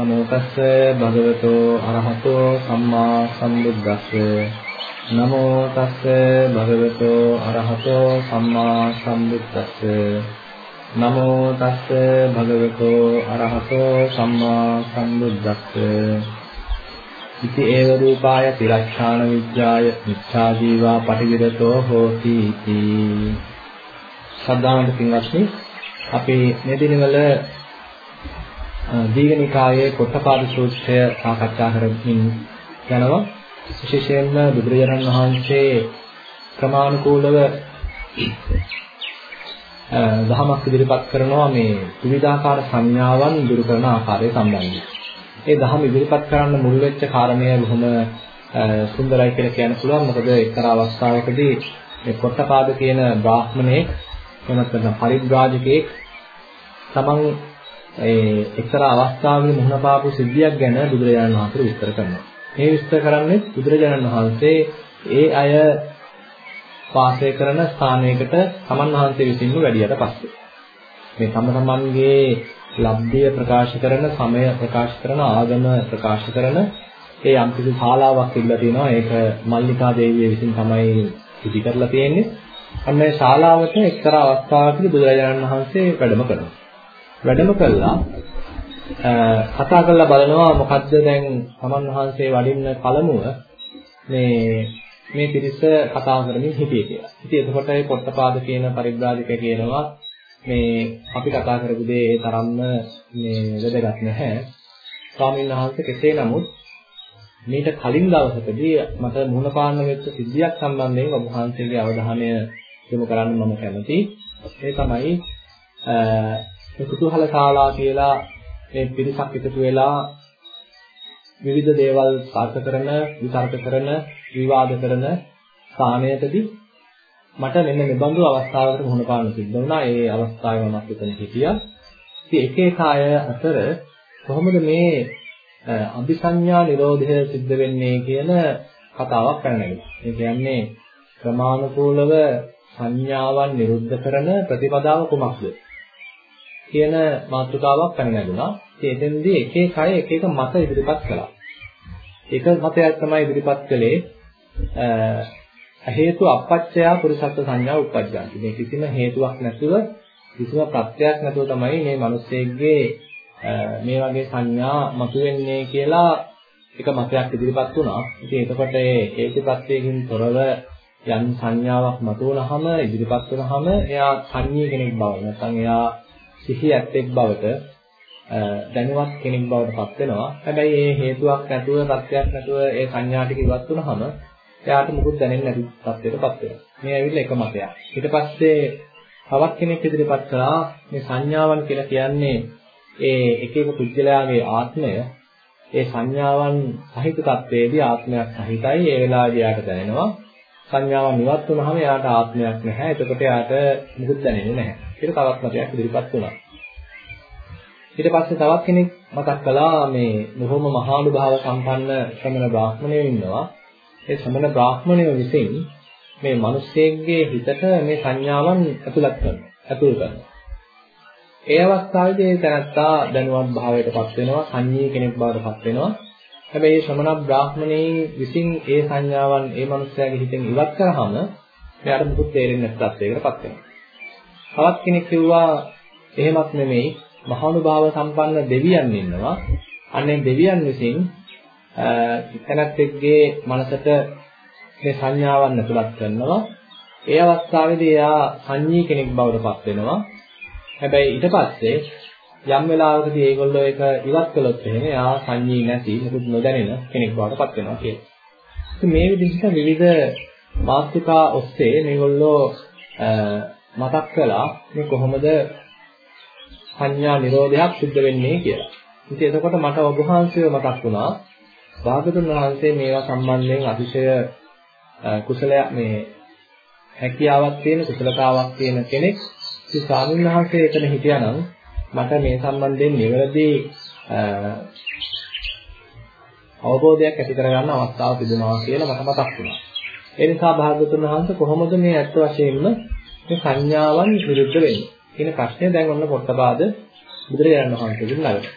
නමෝ තස්ස භගවතෝ අරහතෝ සම්මා සම්බුද්දස්ස නමෝ තස්ස භගවතෝ අරහතෝ සම්මා සම්බුද්දස්ස නමෝ තස්ස භගවතෝ අරහතෝ සම්මා සම්බුද්දස්ස ඉති ඒව රූපාය තිරච්ඡාන විද්‍යාය මිච්ඡා ජීවා පටිවිරතෝ හෝති इति। සද්ධාන්ත පින්වත්නි අපි මේ දිනවල දීඝනිකායේ කොට්ටපාද සූත්‍රය සාකච්ඡා කරමින් යනවා විශේෂයෙන්ම බුදුරජාණන් වහන්සේ ක්‍රමානුකූලව දහමක් ඉදිරිපත් කරනවා මේ විවිධාකාර සංඥාවන් දුරු කරන ආකාරය සම්බන්ධයෙන්. ඒ දහම ඉදිරිපත් කරන්න මුල් වෙච්ච කාරණය බොහොම සුන්දරයි කියලා කියන්න පුළුවන්. මොකද එක්තරා අවස්ථාවකදී මේ කොට්ටපාද කියන බ්‍රාහ්මණයෙක් එහෙම නැත්නම් පරිබ්‍රාජකයෙක් තමන් ඒ එක්තරා අවස්ථාවකදී මුහුණ පාපු සිද්ධියක් ගැන බුදුරජාණන් වහන්සේ විස්තර කරනවා. මේ විස්තර කරන්නේ බුදුරජාණන් වහන්සේ ඒ අය වාසය කරන ස්ථානයකට සමන් වහන්සේ විසින්ම වැඩියට පස්සේ. මේ තම තමන්ගේ ලබ්ධිය ප්‍රකාශ කරන සමය ප්‍රකාශ කරන ආගම ප්‍රකාශ කරන ඒ යම්කිසි ශාලාවක් තිබිලා තියෙනවා ඒක මල්ලිකා දේවිය විසින් තමයි ඉදි කරලා තියෙන්නේ. අන්න ඒ ශාලාවට එක්තරා අවස්ථාවකදී බුදුරජාණන් වහන්සේ වැඩම කරනවා. වැඩම කළා කතා කරලා බලනවා මොකද්ද දැන් සමන් වහන්සේ වඩින්න පළමුව මේ මේ පිරිස කතා කරමින් හිටියේ කියලා. ඉතින් එතකොට ඒ පොට්ටපාද කියන පරිබ්‍රාජකය කියනවා මේ අපි කතා කරපු දේ ඒ තරම්ම මේ වැදගත් නැහැ. ස්වාමීන් වහන්සේ කෙසේ නමුත් මීට කලින් දවසකදී මට මුහුණ පාන්න වෙච්ච සිද්ධියක් සම්බන්ධයෙන් ඔබ වහන්සේගේ අවධානය යොමු කරන්න මම කැමතියි. ඒ තමයි මේ කුතුහල ශාලා කියලා මේ පිරිසක් එකතු වෙලා විවිධ දේවල් සාර්ථක කරන, විතර්ක කරන, විවාද කරන ස්ථානයකදී මට මෙන්න මෙබඳු අවස්ථාවකට මුහුණ පාන්න සිද්ධ වුණා. ඒ අවස්ථාවේ මම එතන හිටියා. ඉතින් එක එක අය අතර කොහොමද මේ අபிසඤ්ඤා නිරෝධය සිද්ධ වෙන්නේ කියන කතාවක් කරන්නගෙන. ඒ කියන්නේ ක්‍රමානුකූලව සංඥාවන් නිරුද්ධ කරන ප්‍රතිපදාව කුමක්ද කියන මාතෘකාවක් පැනනගුණා. ඉතින් එතෙන්දී එක එක අය එක එක මත ඉදිරිපත් කළා. එක මතයක් තමයි ඉදිරිපත් කළේ හේතු අපච්චය පුරුෂත්ව සංඥා උප්පජ්ජන්ති. මේ කිසිම හේතුවක් නැතුව කිසිම ප්‍රත්‍යක් නැතුව තමයි මේ මිනිස්සෙගේ මේ වගේ සංඥා මතුවෙන්නේ කියලා එක මතයක් ඉදිරිපත් වුණා. ඉතින් එතකොට ඒ හේතු ප්‍රත්‍යයෙන් තොරව යම් සංඥාවක් මතුවනහම ඉදිරිපත් වුණාම එයා සංඤී කෙනෙක් බව නැත්නම් එයා සිහි ඇත්තෙක් බවට දැනුවත් කෙනෙක් බවට පත් වෙනවා. හැබැයි ඒ හේතුවක් නැතුව, සත්‍යයක් නැතුව ඒ සංඥා ටික ඉවත් වුණාම එයාට මුකුත් දැනෙන්නේ නැති තත්ත්වයකටපත් වෙනවා. මේ ඇවිල්ලා එක මතයක්. ඊට පස්සේ තවත් කෙනෙක් ඉදිරිපත් කළා මේ සංඥාවන් කියලා කියන්නේ ඒ එක එක පුද්ගලයාගේ ආත්මය ඒ සංඥාවන් සහිත තත්වයේදී ආත්මයක් සහිතයි ඒ වෙලාවේදී යාට දැනෙනවා සංඥාවන් ඉවත් වුණාම යාට ආත්මයක් නැහැ. එතකොට යාට මුකුත් දැනෙන්නේ නැහැ. කියලා තවත් මතයක් ඉදිරිපත් වුණා. ඊට පස්සේ තවත් කෙනෙක් මතක් කළා මේ බොහොම මහානුභාව සම්පන්න ශ්‍රමණ බ්‍රාහ්මණයෝ ඉන්නවා. ඒ ශ්‍රමණ බ්‍රාහ්මණයෝ විසින් මේ මිනිස්සෙගේ හිතට මේ සංඥාවන් ඇතුළත් කරනවා ඇතුල් කරනවා. ඒ අවස්ථාවේදී ඒ තැනත්තා දැනුවත් භාවයටපත් වෙනවා සංඤී කෙනෙක් බවටපත් වෙනවා. හැබැයි මේ ශ්‍රමණ බ්‍රාහ්මණයෙන් විසින් ඒ සංඥාවන් ඒ මනුස්සයාගේ හිතෙන් ඉවත් කරාම එයාට මුකුත් තේරෙන්නේ නැති තත්යකටපත් වෙනවා. තවත් කෙනෙක් කිව්වා එහෙමත් නෙමෙයි මහානුභාව සම්පන්න දෙවියන් ඉන්නවා. අනේ දෙවියන් විසින් තැනැත්තෙක්ගේ මනසට මේ සංඥාවන් ඇතුළත් කරනවා. ඒ අවස්ථාවේදී එයා සංඤී කෙනෙක් බවට පත් වෙනවා. හැබැයි ඊට පස්සේ යම් වෙලාවකදී ඒගොල්ලෝ ඒක ඉවත් කළොත් එහෙම එයා සංඤී නැති මොකද නොදැනෙන කෙනෙක් බවට පත් වෙනවා කියලා. ඉතින් මේ විදිහට විවිධ මාතෘකා ඔස්සේ මේගොල්ලෝ මතක් කළා මේ කොහොමද සංඥා නිරෝධයක් සිද්ධ වෙන්නේ කියලා. ඉතින් එතකොට මට ඔබ වහන්සේව මතක් වුණා. භාගතුන් වහන්සේ මේවා සම්බන්ධයෙන් අතිශය කුසලයක් මේ හැකියාවක් තියෙන කුසලතාවක් තියෙන කෙනෙක්. ඉතින් ස්වාමීන් වහන්සේ එතන හිටියානම් මට මේ සම්බන්ධයෙන් නිවැරදි අවබෝධයක් ඇති කරගන්න අවස්ථාවක් තිබුණා කියලා මට මතක් වුණා. ඒ නිසා භාගතුන් වහන්සේ කොහොමද මේ ඇත්ත වශයෙන්ම මේ සංඥාවන් විරුද්ධ වෙන්නේ? කියන ප්‍රශ්නය දැන් ඔන්න පොට්ටපාද බුදුරජාණන් වහන්සේගෙන් නගනවා.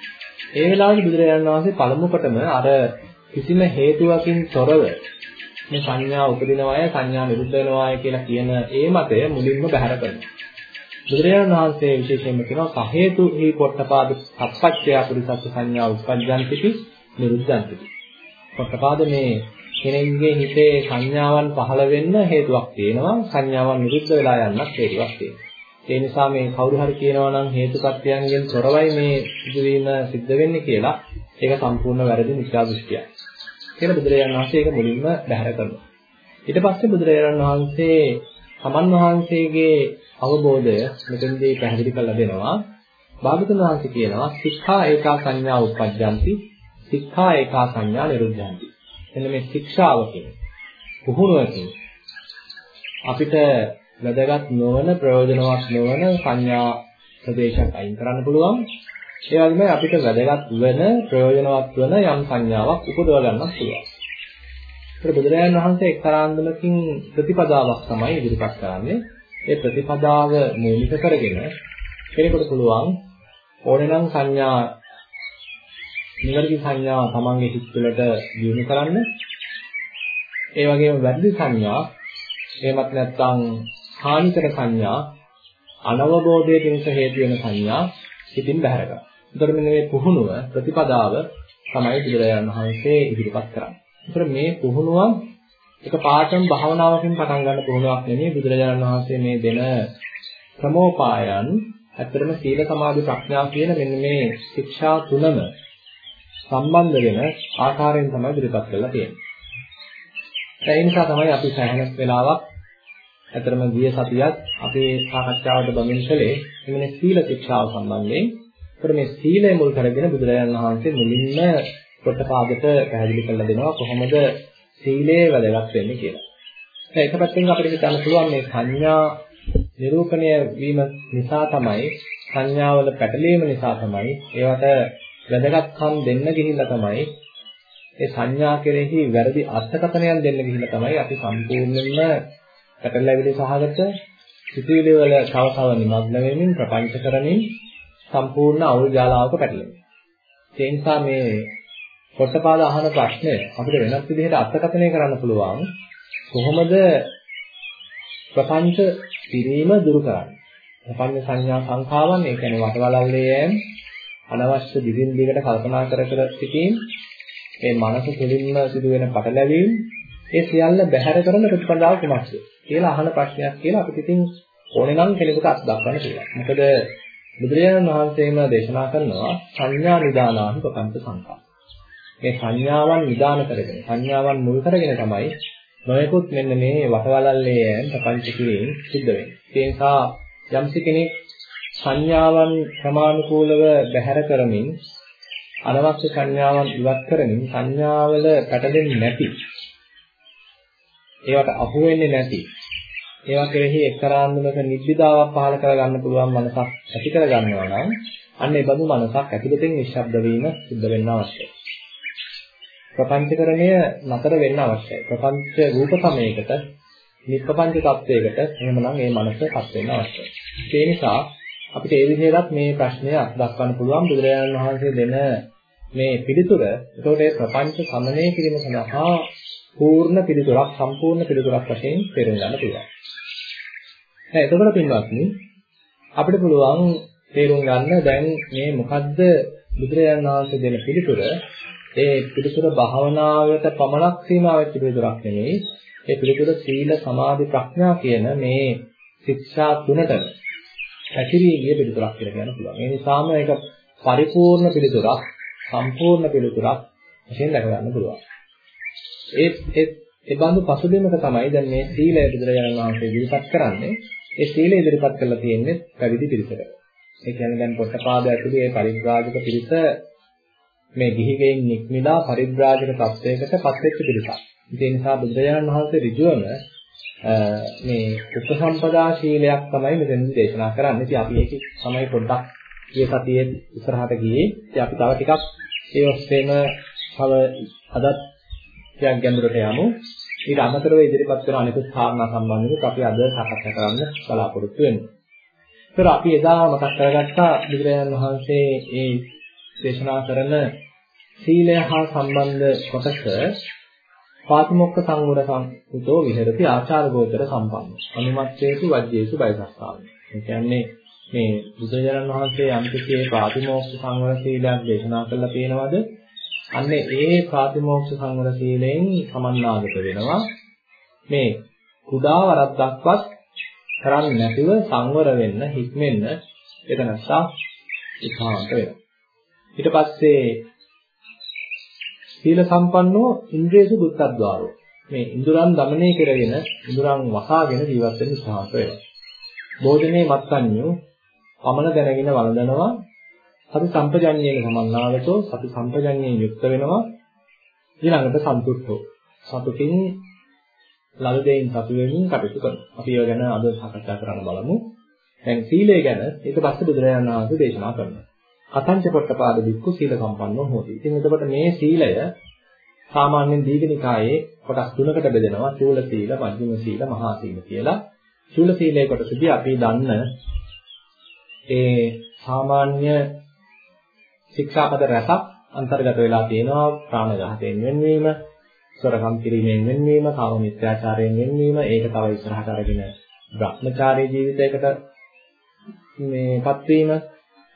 ඒ වෙලාවේ බුදුරජාණන් වහන්සේ පළමු කොටම අර කිසිම හේතුවකින් තොරව මේ සංඥා උපදිනවාය සංඥා නිරුද්ධ වෙනවාය කියලා කියන ඒ මතය මුලින්ම බැහැර කරනවා. බුදුරජාණන් වහන්සේ විශේෂයෙන්ම කියනවා සහේතු හි පොට්ටපාද සප්පච්චය පුරිසත් සංඥා උප්පජ්ජන්තිති නිරුද්ධන්තිති. පොට්ටපාද මේ කෙනෙක්ගේ හිතේ සංඥාවන් පහළ වෙන්න හේතුවක් තියෙනවා සංඥාවන් නිරුද්ධ වෙලා යන්නත් හේතුවක් තියෙනවා. ඒ නිසා මේ කවුරු හරි කියනවා නම් හේතුපත්‍යයන්ගෙන් තොරවයි මේ සිදුවීම සිද්ධ වෙන්නේ කියලා ඒක සම්පූර්ණ වැරදි මිත්‍යා දෘෂ්ටියක්. කියලා බුදුරජාණන් වහන්සේ ඒක මුලින්ම බැහැර කරනවා. ඊට පස්සේ බුදුරජාණන් වහන්සේ සමන් වහන්සේගේ අවබෝධය මෙතනදී පැහැදිලි කරලා දෙනවා. භාගතුන් වහන්සේ කියනවා සික්ඛා ඒකා සංඥා උප්පජ්ජಂತಿ සික්ඛා ඒකා සංඥා නිරුද්ධಂತಿ. එන්න මේ ශික්ෂාව කියන්නේ පුහුණුවකින් අපිට වැදගත් නොවන ප්‍රයෝජනවත් නොවන සංඥා ප්‍රදේශයක් අයින් කරන්න පුළුවන්. ඒ වගේම අපිට වැදගත් වෙන ප්‍රයෝජනවත් වෙන යම් සංඥාවක් උපදව ගන්නත් පුළුවන්. ඒත් බුදුරජාණන් වහන්සේ එක්තරාන්දමකින් ප්‍රතිපදාවක් තමයි ඉදිරිපත් කරන්නේ. ඒ ප්‍රතිපදාව මූලික කරගෙන කෙනෙකුට පුළුවන් ඕනේ නම් සංඥා නිවැරදි සංඥා තමන්ගේ හිත තුළට දියුණු කරන්න. ඒ වගේම වැරදි සංඥා එහෙමත් නැත්නම් හානිකර සංඥා අනවබෝධයේ පිණිස හේතු වෙන සංඥා ඉතින් බැහැර කරනවා. ඒතර මෙන්න මේ පුහුණුව ප්‍රතිපදාව තමයි බුදුරජාණන් වහන්සේ ඉදිරිපත් කරන්නේ. ඒතර මේ පුහුණුව එක පාඩම් භාවනාවකින් පටන් ගන්න පුහුණුවක් නෙමෙයි බුදුරජාණන් වහන්සේ මේ දෙන ක්‍රමෝපායන් ඇත්තටම සීල සමාධි ප්‍රඥා කියන මෙන්න මේ ශික්ෂා තුනම සම්බන්ධ වෙන ආකාරයෙන් තමයි ඉදිරිපත් කරලා තියෙන්නේ. ඒ නිසා තමයි අපි සෑහෙන වෙලාවක් ඇතරම ගිය සතියත් අපේ සාකච්ඡාවට බඳින් කළේ එමනේ සීල ශික්ෂාව සම්බන්ධයෙන්. ඒතර මේ සීලය මුල් කරගෙන බුදුරජාණන් වහන්සේ මුලින්ම කොටපාදට පැහැදිලි කරලා දෙනවා කොහොමද සීලය වැදගත් වෙන්නේ කියලා. දැන් එක පැත්තෙන් අපිට හිතන්න පුළුවන් මේ සංඥා නිරූපණය වීම නිසා තමයි සංඥාවල පැටලීම නිසා තමයි ඒවට වැදගත්කම් දෙන්න ගිහිල්ලා තමයි ඒ සංඥා කෙරෙහි වැරදි අර්ථකථනයක් දෙන්න ගිහිල්ලා තමයි අපි සම්පූර්ණයෙන්ම පැටලැවිලි සහගත සිතුවිලි වල තව තව නිමග්න වෙමින් ප්‍රපංච කරමින් සම්පූර්ණ අවුල් ජාලාවක පැටලෙනවා. ඒ නිසා මේ පොට්ටපාද අහන ප්‍රශ්නය අපිට වෙනස් විදිහට අර්ථකථනය කරන්න පුළුවන් කොහොමද ප්‍රපංච පිරීම දුරු කරන්නේ? ප්‍රපංච සංඥා සංඛාවන් ඒ කියන්නේ වටවලල්ලේ යෑම අනවශ්‍ය දිගින් දිගට කල්පනා කර කර සිටීම මේ මනස තුළින්ම සිදුවෙන පටලැවීම් ඒ සියල්ල බැහැර කරන ප්‍රතිපදාව කුමක්ද කියලා අහන ප්‍රශ්නයක් කියලා අපිට ඉතින් ඕනේ නම් කෙනෙකුට අත් දක්වන්න පුළුවන්. මොකද බුදුරජාණන් වහන්සේම දේශනා කරනවා සංඥා නිදානාහි ප්‍රපංච සංඛා. මේ සංඥාවන් නිදාන කරගෙන සංඥාවන් මුල් කරගෙන තමයි නොයෙකුත් මෙන්න මේ වටවලල්ලේ යෑම ප්‍රපංච කිරීම සිද්ධ වෙන්නේ. ඒ නිසා යම්සි කෙනෙක් සංඥාවන් ප්‍රමාණිකූලව බැහැර කරමින් අනවශ්‍ය සංඥාවන් ඉවත් කරමින් සංඥාවල පැටලෙන්නේ නැති ඒවට අහු වෙන්නේ නැති ඒවා කෙරෙහි එක්තරාන්දමක නිබ්බිදාවක් පහළ කරගන්න පුළුවන් මනසක් ඇති කරගන්නවා නම් අන්න ඒ බඳු මනසක් ඇතුළතින් නිශ්ශබ්ද වීම සිද්ධ වෙන්න අවශ්‍යයි. ප්‍රපංචකරණය නතර වෙන්න අවශ්‍යයි. ප්‍රපංච රූප සමයකට නිෂ්පංච තත්වයකට එහෙමනම් මේ මනස පත් වෙන්න අවශ්‍යයි. ඒ නිසා අපිට ඒ විදිහට මේ ප්‍රශ්නය දක්වන්න පුළුවන් බුදුරජාණන් වහන්සේ දෙන මේ පිළිතුර. ඒතකොට ඒ ප්‍රපංච සමනය කිරීම සඳහා පූර්ණ පිළිතුරක් සම්පූර්ණ පිළිතුරක් වශයෙන් තේරුම් ගන්න පුළුවන්. දැන් එතකොට පින්වත්නි අපිට පුළුවන් තේරුම් ගන්න දැන් මේ මොකද්ද බුදුරජාණන් වහන්සේ දෙන පිළිතුර ඒ පිළිතුර භාවනාවට පමණක් සීමා වෙච්ච පිළිතුරක් නෙමෙයි ඒ පිළිතුර සීල සමාධි ප්‍රඥා කියන මේ ශික්ෂා තුනට පැතිරී ගිය පිළිතුරක් කියලා කියන්න පුළුවන්. ඒ නිසාම ඒක පරිපූර්ණ පිළිතුරක්, සම්පූර්ණ පිළිතුරක් වශයෙන් දැක ගන්න පුළුවන්. ඒ ඒ ඒ බඳු පසුබිමක තමයි දැන් මේ සීලය බුදුරජාණන් වහන්සේ ඉදිරිපත් කරන්නේ. ඒ සීලය ඉදිරිපත් කරලා තියෙන්නේ පැවිදි පිරිසකට. ඒ කියන්නේ දැන් පොට්ටපාද ඇතුළේ මේ පරිබ්‍රාජක පිරිස මේ ගිහිගෙන් නික්මිලා පරිබ්‍රාජක තත්වයකට පත් වෙච්ච පිරිසක්. ඒ නිසා බුදුරජාණන් වහන්සේ ඍජුවම මේ උපසම්පදා ශීලයක් තමයි මෙතනදී දේශනා කරන්නේ. ඉතින් අපි ඒක තමයි පොඩ්ඩක් ඊයේ සතියේ ඉස්සරහට ගියේ. ඉතින් අපි තව ටිකක් ඒ ඔස්සේම තව අදත් ටිකක් ගැඹුරට යමු. ඊට අමතරව ඉදිරිපත් කරන අනිකුත් කාරණා සම්බන්ධව අපි අද සාකච්ඡා කරන්න බලාපොරොත්තු වෙනවා. ඒතර අපි එදා මතක් කරගත්තා බුදුරජාණන් වහන්සේ මේ දේශනා කරන සීලය හා සම්බන්ධ කොටස පාතිමොක්ඛ සංවර සංකෘතෝ විහෙරති ආචාර ගෝචර සම්පන්න. අනුමච්ඡේසු වජ්ජේසු බයසස්සාව. ඒ කියන්නේ මේ බුදුරජාණන් වහන්සේ යම්කිසි පාතිමොක්ඛ සංවර සීලයක් දේශනා කළා තියෙනවද? අන්නේ ඒ පාතිමොක්ඛ සංවර සීලයෙන් සමන්නාගත වෙනවා. මේ කුඩා වරද්දක්වත් කරන්නේ නැතිව සංවර වෙන්න, හික්මෙන්න එතනස්සා ඉක්මනට වෙනවා. ඊට පස්සේ සීල සම්පන්නෝ ඉන්ද්‍රේසු බුද්ධද්වාරෝ. මේ ඉඳුරන් দমনය කරගෙන ඉඳුරන් වසාගෙන ජීවත් වෙන ස්ථාප වෙනවා. බෝධිමේ මත්සන්‍යෝ පමණ දැනගෙන වළඳනවා. සති සම්පජඤ්ඤයෙන් සමන්නාවතෝ සති සම්පජඤ්ඤයෙන් යුක්ත වෙනවා. ඊළඟට සන්තුෂ්ඨෝ. සතුටින් ලබදෙයින් සතු වෙමින් කටයුතු කරනවා. අපි ඒව ගැන අද සාකච්ඡා කරන්න බලමු. දැන් සීලය ගැන ඊට පස්සේ බුදුරජාණන් වහන්සේ දේශනා කරනවා. කතංච පොට්ටපාද බික්කු සීල සම්පන්නෝ හොති. ඉතින් එතකොට මේ සීලය සාමාන්‍යයෙන් දීඝනිකායේ කොටස් තුනකට බෙදෙනවා. චූල සීල, මධ්‍යම සීල, මහා සීල කියලා. චූල සීලයේ කොටසදී අපි දන්න ඒ සාමාන්‍ය ශික්ෂාපද රැසක් අන්තර්ගත වෙලා තියෙනවා ප්‍රාණඝාතයෙන් වෙන්වීම, සොරකම් කිරීමෙන් වෙන්වීම, කාම මිත්‍යාචාරයෙන් වෙන්වීම, ඒක තව ඉස්සරහට අරගෙන භ්‍රමචාරී ජීවිතයකට මේපත් වීම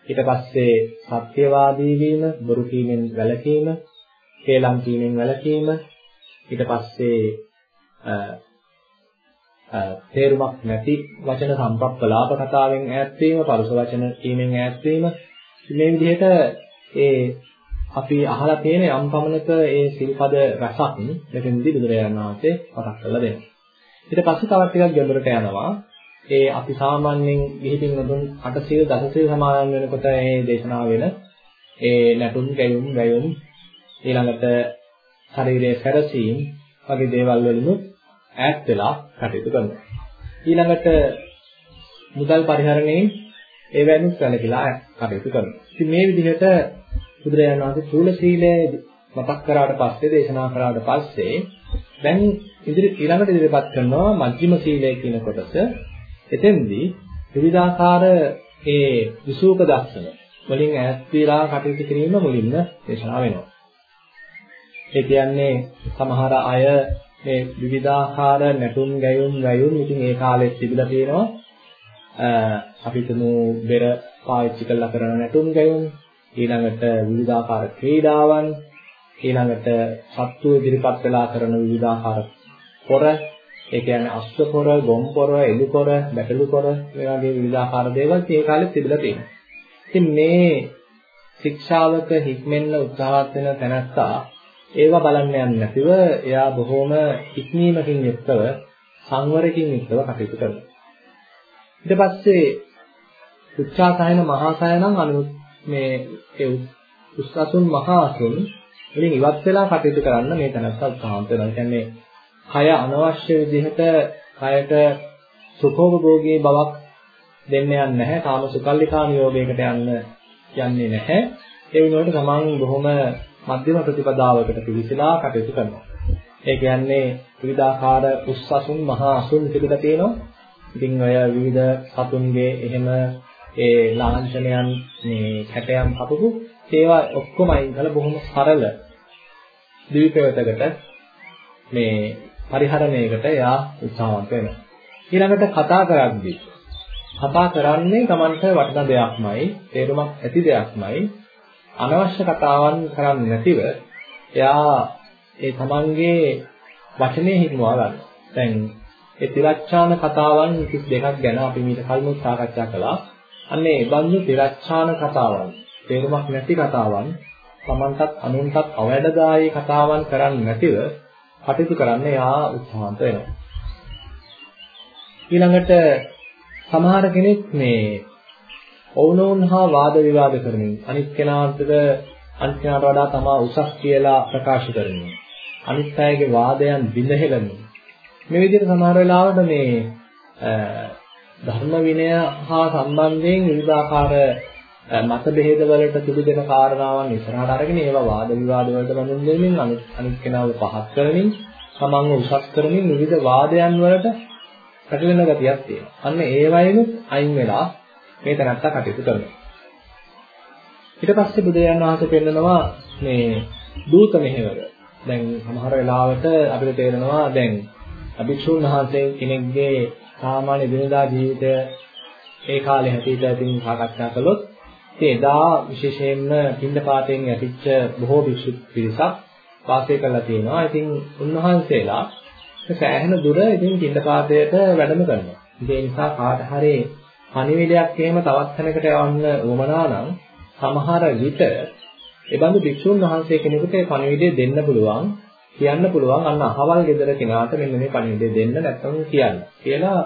ඊට පස්සේ සත්‍යවාදී වීම, බොරු කීමෙන් වැළකීම, හේලම් කීමෙන් වැළකීම, ඊට පස්සේ තේරුමක් නැති වචන සම්ප්‍රප්පලාප කතාවෙන් ඈත් වීම, පරුස වචන කීමෙන් ඈත් වීම මේ විදිහට ඒ අපි අහලා තියෙන යම් පමණක ඒ සිල්පද රසක් මෙතෙන්දී බුදුරජාණන් වහන්සේ මතක් කරලා දෙනවා. ඊට පස්සේ තවත් ටිකක් ගැඹුරට යනවා. ඒ අපි සාමාන්‍යයෙන් ගිහිපින් නදුන් අටසිල් දසසිල් සමාදන් වෙනකොට මේ දේශනා වෙන ඒ නැටුම් ගැයුම් වැයුම් ඊළඟට ශරීරයේ සැරසීම් වගේ දේවල් වලින් ඈත් වෙලා කටයුතු කරනවා. ඊළඟට මුදල් පරිහරණයෙන් ඒ වැනුත් සැලකිලා කටයුතු කරනවා. ඉතින් මේ විදිහට බුදුරජාණන් වහන්සේ චූල සීලය මතක් කරාට පස්සේ දේශනා කරාට පස්සේ දැන් ඉදිරි ඊළඟට ඉදිරිපත් කරනවා මජ්ක්‍ධිම සීලය කියන කොටස. එතෙන්දී විවිධාකාර ඒ විසූක දර්ශන වලින් ඈත් වේලා කටයුතු කිරීම මුලින්ම දේශනා වෙනවා. ඒ කියන්නේ සමහර අය මේ විවිධාකාර නැටුම් ගැයුම් වැයුම් ඉතින් ඒ කාලෙත් තිබිලා තියෙනවා. අපි තුමු බෙර පාවිච්චි කරලා කරන නැටුම් ගැයුම් ඊළඟට විවිධාකාර ක්‍රීඩාවන් ඊළඟට සත්තු ඉදිරිපත් වෙලා කරන විවිධාකාර පොර ඒ කියන්නේ අස්ස පොර, ගොම් පොර, එළු පොර, බැටළු පොර මේ වගේ විවිධාකාර දේවල් මේ කාලෙත් තිබිලා තියෙනවා. ඉතින් මේ ශික්ෂාවක හික්මෙන්න උත්සාහවත් වෙන තැනැත්තා ඒවා බලන්න යන්නේ නැතිව එයා බොහොම ඉක්මීමකින් යුක්තව සංවරකින් යුක්තව කටයුතු කරනවා. ඊට පස්සේ උච්චාසයන මහාසයනම් අනු මේ ඒ උස්සසුන් මහාසුන් වලින් ඉවත් වෙලා කටයුතු කරන්න මේ තැනත්තා උත්සාහන්ත වෙනවා. කියන්නේ කය අනවශ්‍ය විදිහට කයට සුඛෝපභෝගී බවක් දෙන්න යන්නේ නැහැ. කාම සුකල්ලිකා නියෝගයකට යන්න යන්නේ නැහැ. ඒ වෙනුවට තමන් බොහොම මධ්‍යම ප්‍රතිපදාවකට පිවිසලා කටයුතු කරනවා. ඒ කියන්නේ විවිධාකාර උස්සසුන් මහා අසුන් පිළිබඳ තියෙනවා. ඉතින් ඔය විවිධ සතුන්ගේ එහෙම ඒ ලාංඡනයන් මේ කැටයන් හපපු ඒවා ඔක්කොම අයින් කරලා බොහොම සරල දිවිපෙවතකට මේ පරිහරණයකට එයා උත්සාහවන්ත වෙනවා. ඊළඟට කතා කරද්දී කතා කරන්නේ Tamanට වටින දෙයක්මයි, තේරුමක් ඇති දෙයක්මයි. අනවශ්‍ය කතාවන් කරන්නේ නැතිව එයා ඒ Tamanගේ වචනේ හිතනවා ගන්න. දැන් ඒ තිරච්ඡාන කතාවන් 32ක් ගැන අපි මීට කලින් සාකච්ඡා කළා. අන්නේ ඒ බඳු තිරච්ඡාන කතාවන්, තේරුමක් නැති කතාවන්, Tamanටත් අනුන්ටත් අවැඩදායී කතාවන් කරන්නේ නැතිව කටයුතු කරන්න යා උත්සාහන්ත වෙනවා. ඊළඟට සමහර කෙනෙක් මේ ඔවුනෝන් හා වාද විවාද කරමින් අනිත් කෙනාට අනිත් කෙනාට වඩා තමා උසස් කියලා ප්‍රකාශ කරමින් අනිත් අයගේ වාදයන් බිඳහෙලමින් මේ විදිහට සමහර වෙලාවට මේ ධර්ම විනය හා සම්බන්ධයෙන් විවිධාකාර මත බෙහෙද වලට තිබෙන කාරණාවන් ඉස්සරහට අරගෙන ඒවා වාද විවාද වලට බඳුන් දෙමින් අනිත් අනිත් කෙනාව පහත් කරමින් තමන්ව උසස් කරමින් විවිධ වාදයන් වලට පැටලෙන ගතියක් තියෙනවා. අන්න ඒ වයින් අයින් වෙලා මේ තැනත්තා කටයුතු කරනවා. ඊට පස්සේ බුදුරජාණන් වහන්සේ පෙන්නනවා මේ දූත මෙහෙවර. දැන් සමහර වෙලාවට අපිට තේරෙනවා දැන් අභික්ෂුන් වහන්සේ කෙනෙක්ගේ සාමාන්‍ය දිනදා ජීවිතය ඒ කාලේ හැටියට ඉතින් සාකච්ඡා කළොත් ඒ එදා විශේෂයෙන්ම පින්දපාතෙන් යටිච්ච බොහෝ භික්ෂු පිරිසක් වාසය කරලා තියෙනවා. ඉතින් උන්වහන්සේලා සෑහෙන දුර ඉතින් පින්දපාතයට වැඩම කරනවා. ඒ නිසා කාට හරි පණිවිඩයක් එහෙම තවත් තැනකට යවන්න උවමනා නම් සමහර විට එබඳු භික්ෂුන් වහන්සේ කෙනෙකුට ඒ පණිවිඩය දෙන්න පුළුවන් කියන්න පුළුවන් අන්න අහවල් ගෙදර කෙනාට මෙන්න මේ පණිවිඩය දෙන්න නැත්නම් කියන්න කියලා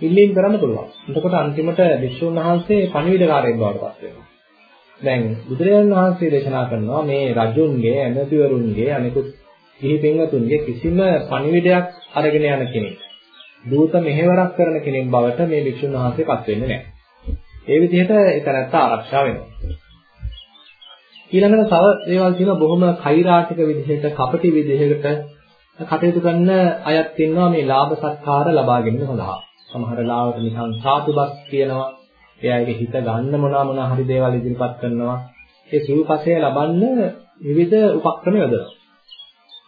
ඉල්ලීම් කරන්න පුළුවන්. එතකොට අන්තිමට භික්ෂුන් වහන්සේ පණිවිඩකාරයෙක් බවට පත් වෙනවා. දැන් බුදුරජාණන් වහන්සේ දේශනා කරනවා මේ රජුන්ගේ ඇමතිවරුන්ගේ අනිකුත් කිහි පින්වතුන්ගේ කිසිම පණිවිඩයක් අරගෙන යන කෙනෙක් දූත මෙහෙවරක් කරන කෙනෙක් බවට මේ භික්ෂුන් වහන්සේපත් වෙන්නේ නැහැ. ඒ විදිහට ඒතරත්ත ආරක්ෂා වෙනවා. ඊළඟට තව දේවල් තියෙනවා බොහොම කෛරාටික විදිහට, කපටි විදිහකට කටයුතු කරන අයත් ඉන්නවා මේ ලාභ සත්කාර ලබා ගැනීම සඳහා. සමහර ලාවට නිකන් සාතුබස් කියනවා. එයාගේ හිත ගන්න මොනවා මොනවා හරි දේවල් ඉදිරිපත් කරනවා. ඒ සිව්පසය ලබන්න විවිධ උපක්‍රම යොදනවා.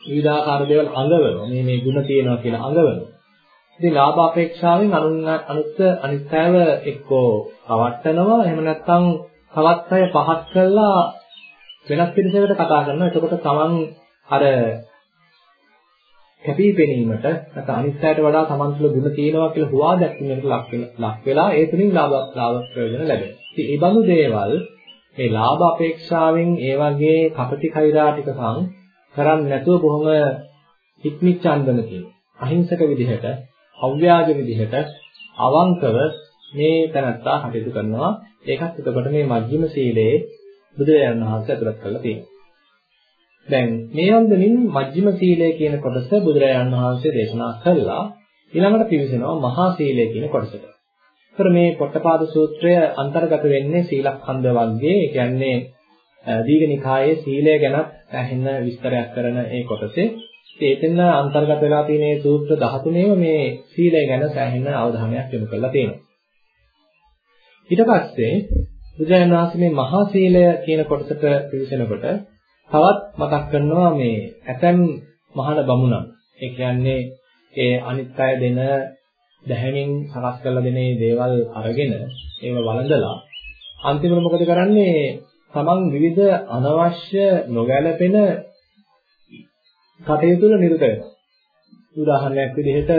විවිධාකාර දේවල් අඟවනවා. මේ මේ ಗುಣ තියෙනවා කියලා අඟවනවා. ඉතින් ලාභ අපේක්ෂාවෙන් අනුන් අනුත් අනිත්‍යව එක්කෝ පවට්ටනවා. එහෙම නැත්නම් තවත් අය පහත් කළා වෙනස් පිරිසකට කතා කරනවා. එතකොට තමන් අර කැපිපෙනීමට නැත්නම් අනිත්‍යයට වඩා තමන් තුළ ಗುಣ තියෙනවා කියලා හුවා දැක්වීමකට ලක් ලක් වෙලා ඒ තුලින් ලාභ ලාභ ප්‍රයෝජන ලැබෙනවා. ඉතින් මේ බඳු දේවල් මේ ලාභ අපේක්ෂාවෙන් ඒ වගේ කපටි කෛරාටිකකම් කරන්නේ නැතුව බොහොම ඉක්මිච්ච අන්දමකින් අහිංසක විදිහට අව්‍යාජ විදිහට අවංකව මේ තැනත්තා කටයුතු කරනවා. ඒකත් එතකොට මේ මජ්ක්‍ධිම සීලයේ බුදුරජාණන් වහන්සේ අතුලත් කරලා තියෙනවා. දැන් මේ අන්දමින් මජ්ක්‍ධිම සීලය කියන කොටස බුදුරජාණන් වහන්සේ දේශනා කළා. ඊළඟට පිවිසෙනවා මහා සීලය කියන කොටසට. ඒතර මේ පොට්ටපාද සූත්‍රය අන්තර්ගත වෙන්නේ සීලඛණ්ඩ වර්ගයේ, ඒ කියන්නේ දීඝනිකායේ සීලය ගැන ඇහෙන විස්තරයක් කරන ඒ කොටසේ. ඒකෙන් අන්තර්ගත වෙලා තියෙන මේ සූත්‍ර 13ම මේ සීලය ගැන සෑහෙන අවධානයක් යොමු කරලා තියෙනවා. ඊට පස්සේ බුදුරජාණන් වහන්සේ මේ මහා සීලය කියන කොටසට පිවිසෙනකොට තවත් මතක් කරනවා මේ ඇතැම් මහාන බමුණන්. ඒ කියන්නේ ඒ අනිත් අය දෙන දැහැමින් සකස් කරලා දෙන දේවල් අරගෙන ඒව වළඳලා අන්තිමට මොකද කරන්නේ? තමන් විවිධ අනවශ්‍ය නොගැලපෙන කටයුතු වල නිරත වෙනවා. උදාහරණයක් විදිහට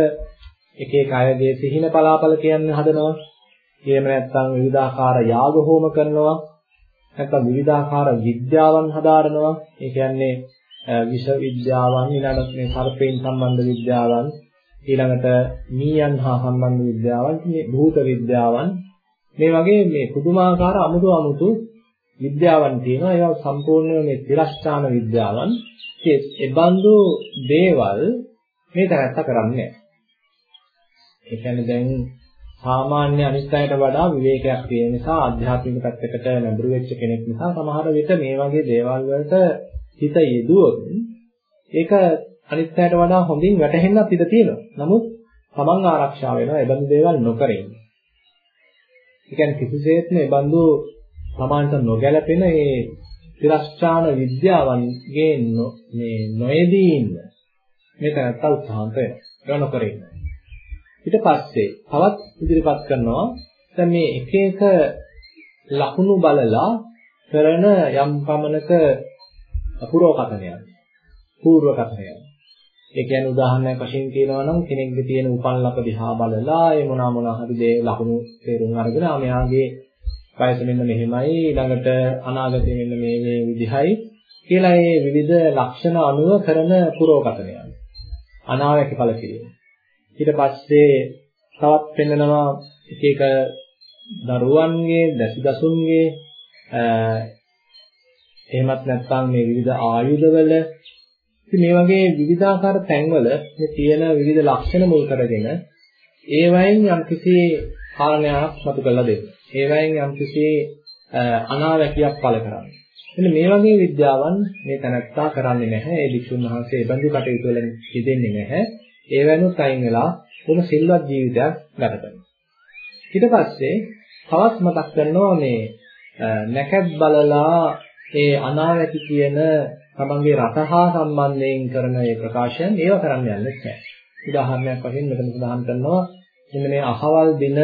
එක එක අයගේ සිහින පලාපල කියන්න හදනවා. එහෙම නැත්නම් විවිධාකාර යාග හෝම කරනවා. නැත්නම් විවිධාකාර විද්‍යාවන් හදාරනවා. ඒ කියන්නේ විෂ විද්‍යාවන් ඊළඟට මේ සර්පේන් සම්බන්ධ විද්‍යාවන් ඊළඟට මීයන් හා සම්බන්ධ විද්‍යාවන් මේ භූත විද්‍යාවන් මේ වගේ මේ පුදුමාකාර අමුතු අමුතු විද්‍යාවන් තියෙනවා ඒවා සම්පූර්ණයෙන් මේ තිරස්ථාන විද්‍යාවන් ඒ බඳු දේවල් මේ තරත්ත කරන්නේ නැහැ. ඒ කියන්නේ දැන් සාමාන්‍ය අනිත්‍යයට වඩා විවේකයක් තියෙන නිසා ආධ්‍යාත්මික පැත්තකට නැඹුරු වෙච්ච කෙනෙක් නිසා සමහර විට මේ වගේ දේවල් වලට හිත යෙදුවොත් ඒක අනිත්‍යයට වඩා හොඳින් වැටහෙන්නත් ඉඩ තියෙනවා. නමුත් තමන් ආරක්ෂා වෙනවා ඒ බඳු දේවල් නොකර ඉන්න. ඒ කියන්නේ කිසිසේත්ම මේ බඳු සමාන්ත නොගැලපෙන ඒ තිරස්චාන විද්‍යාවන්ගේ මේ නොයදී ඉන්න මේ තැනත්ත උත්සාහන්ත වෙනවා. ඒක නොකර ඉන්න. ඊට පස්සේ තවත් ඉදිරිපත් කරනවා දැන් මේ එක එක ලකුණු බලලා කරන යම් පමණක පුරෝකතනයක්. පූර්ව කතනයක්. ඒ කියන්නේ උදාහරණයක් වශයෙන් කියනවා නම් කෙනෙක්ගේ තියෙන උපන් ලක දිහා බලලා ඒ මොනවා මොනවා හරි දේ ලකුණු තේරුම් අරගෙන මෙයාගේ වයස මෙන්න මෙහෙමයි ඊළඟට අනාගතය මෙන්න මේ මේ විදිහයි කියලා මේ විවිධ ලක්ෂණ අනුව කරන පුරෝකතනයක්. අනාවැකි ඵල කිරීම. ඊට පස්සේ තවත් පෙන්නනවා එක එක දරුවන්ගේ දසිදසුන්ගේ එහෙමත් නැත්නම් මේ විවිධ ආයුධවල ඉතින් මේ වගේ විවිධාකාර තැන්වල මේ තියෙන විවිධ ලක්ෂණ මුල් කරගෙන ඒවයින් යම්කිසි කාරණයක් මතු කරලා දෙන්න. ඒවයින් යම්කිසි අනාවැකියක් පළ කරන්න. මෙන්න මේ වගේ විද්‍යාවන් මේ තැනත්තා කරන්නේ නැහැ. ඒ විසුන් වහන්සේ ඒ බඳු කටයුතු වල යෙදෙන්නේ නැහැ. ඒ වෙනුත් අයින් වෙලා බොහොම සිල්වත් ජීවිතයක් ගත කරනවා. ඊට පස්සේ තවත් මතක් කරනවා මේ නැකත් බලලා ඒ අනාවැකි කියන තමන්ගේ රතහා සම්බන්ධයෙන් කරන ඒ ප්‍රකාශයන් ඒව කරන්න යන්නේ නැහැ. උදාහරණයක් වශයෙන් මෙතන සඳහන් කරනවා මෙන්න මේ අහවල් දින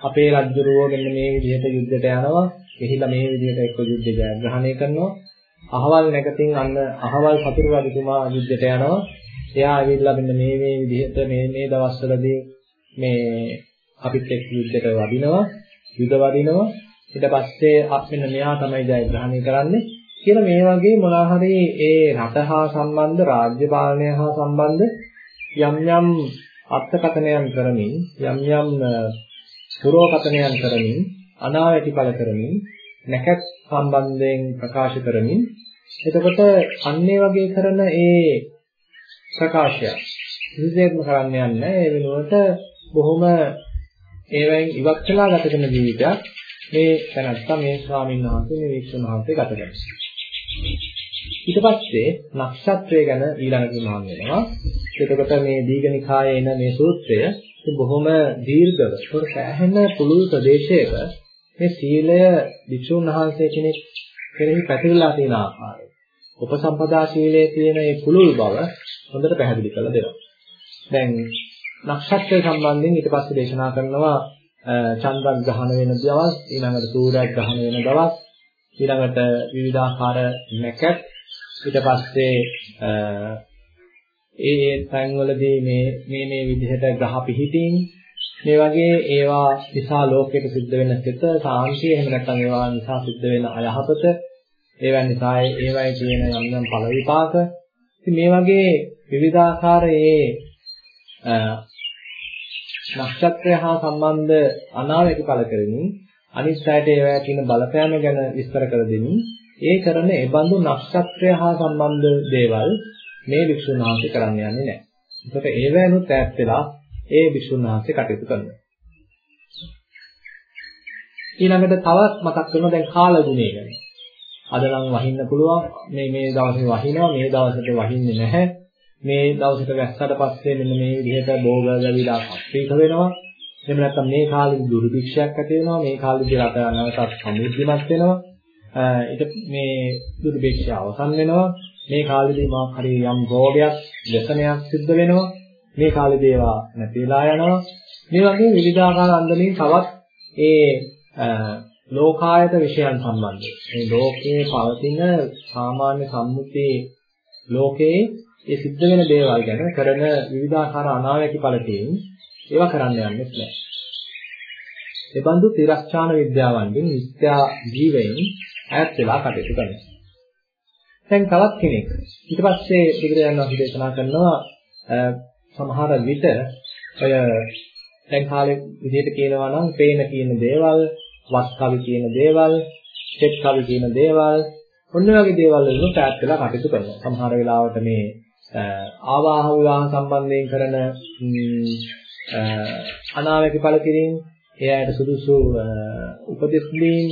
අපේ රජුරෝ මෙන්න මේ විදිහට යුද්ධයට යනවා. එහිලා මේ විදිහට එක්ක යුද්ධය ජයග්‍රහණය කරනවා. අහවල් නැකතින් අන්න අහවල් සතුරු රජතුමා යුද්ධයට යනවා. එයා ඇවිල්ලා මෙන්න මේ මේ විදිහට මේ මේ දවස්වලදී මේ අපිත් එක්ක යුද්ධයට වදිනවා. යුද වදිනවා. ඊට පස්සේ අප මෙන්න මෙයා තමයි ජයග්‍රහණය කරන්නේ. කියලා මේ වගේ මොනවා හරි ඒ රට හා සම්බන්ධ රාජ්‍ය පාලනය හා සම්බන්ධ යම් යම් අර්ථකථනයන් කරමින් යම් යම් පුරෝකථනයන් කරමින් අනාවැකිඵල කරමින් නැකත් සම්බන්ධයෙන් ප්‍රකාශ කරමින් එතකොට අන්නේ වගේ කරන ඒ ප්‍රකාශය විශේෂයෙන්ම කරන්න යන්නේ ඒ වෙනුවට බොහොම ඒවෙන් ඉවත් කළා ගත කරන ජීවිතයක් මේ තැනත්තා මේ ස්වාමීන් වහන්සේ මේ වික්ෂුන් වහන්සේ ගත කරනවා. ඊට පස්සේ නක්ෂත්‍රය ගැන ඊළඟට මහන් වෙනවා. එතකොට මේ දීඝනිකායේ එන මේ සූත්‍රය බොහොම දීර්ඝව ඒක සෑහෙන පුළුල් ප්‍රදේශයක මේ සීලය වික්ෂුන් වහන්සේ කෙනෙක් කෙරෙහි පැතිරලා තියෙන ආකාරය. උපසම්පදා සීලයේ තියෙන මේ පුළුල් බව හොඳට පැහැදිලි කරලා දෙනවා. දැන් නක්ෂත්‍රය සම්බන්ධයෙන් ඊට පස්සේ දේශනා කරනවා චන්ද්‍රක් ග්‍රහණ වෙන දවස් ඊළඟට සූර්යයක් ග්‍රහණ වෙන දවස් ඊළඟට විවිධාකාර නැකත් ඊට පස්සේ ඒ ඒ තැන්වලදී මේ මේ මේ විදිහට ග්‍රහ පිහිටීම් මේ වගේ ඒවා නිසා ලෝකෙට සිද්ධ වෙන සිත සාන්තිය එහෙම නැත්නම් ඒවා නිසා සිද්ධ වෙන අයහපත ඒවා නිසා ඒවයි කියන යම් යම් ඵල විපාක ඉතින් මේ වගේ විවිධාකාරයේ නක්ෂත්‍රය හා සම්බන්ධ අනාවැකි ඵල කරමින් අනිත් පැයට ඒවා තියෙන බලපෑම ගැන විස්තර කර දෙමින් ඒ කරන ඒ බඳු නක්ෂත්‍රය හා සම්බන්ධ දේවල් මේ වික්ෂුන් වහන්සේ කරන්න යන්නේ නැහැ. ඒකට ඒවැනුත් ඈත් වෙලා ඒ වික්ෂුන් වහන්සේ කටයුතු කරනවා. ඊළඟට තවත් මතක් කරනවා දැන් කාල ගුණය ගැන. අද නම් වහින්න පුළුවන්. මේ මේ දවසේ වහිනවා මේ දවසට වහින්නේ නැහැ. මේ දවසට වැස්සට පස්සේ මෙන්න මේ විදිහට භෝග ගැවිලා අප්‍රීක වෙනවා. එහෙම නැත්නම් මේ කාලේ දුර්භික්ෂයක් ඇති වෙනවා. මේ කාලේ රට අනාගත සම්මුතිමත් වෙනවා. ඊට මේ දුර්භික්ෂය අවසන් වෙනවා. මේ කාලේදී මා හරි යම් රෝගයක් දැසනයක් සිද්ධ වෙනවා. මේ කාලේ දේවා නැතිලා යනවා. මේ වගේ විවිධාකාර අන්දමින් තවත් ඒ ලෝකායත විෂයන් සම්බන්ධව මේ ලෝකයේ පවතින සාමාන්‍ය සම්මුතියේ ලෝකයේ ඒ සිද්ධ වෙන දේවල් ගැන කරන විවිධාකාර අනාවැකි ඵලයෙන් ඒවා කරන්න යන්නේ නැහැ. ඒ බඳු තිරස්චාන විද්‍යාවන්ගෙන් මිත්‍යා ජීවයෙන් ඈත් වෙලා කටයුතු කරනවා. දැන් තවත් කෙනෙක් ඊට පස්සේ පිළිගන්න අපි දේශනා කරනවා සමහර විට ඔය දැන් කාලේ විදිහට කියනවා නම් පේන කියන දේවල්, වත් කවි කියන දේවල්, චෙක් කවි කියන දේවල්, ඔන්න වගේ දේවල් වලින් ඈත් වෙලා කටයුතු කරනවා. සමහර වෙලාවට මේ ආවාහ විවාහ සම්බන්ධයෙන් කරන අනාවැකි ඵල කිරීම, එයාට සුදුසු උපදෙස් දීම,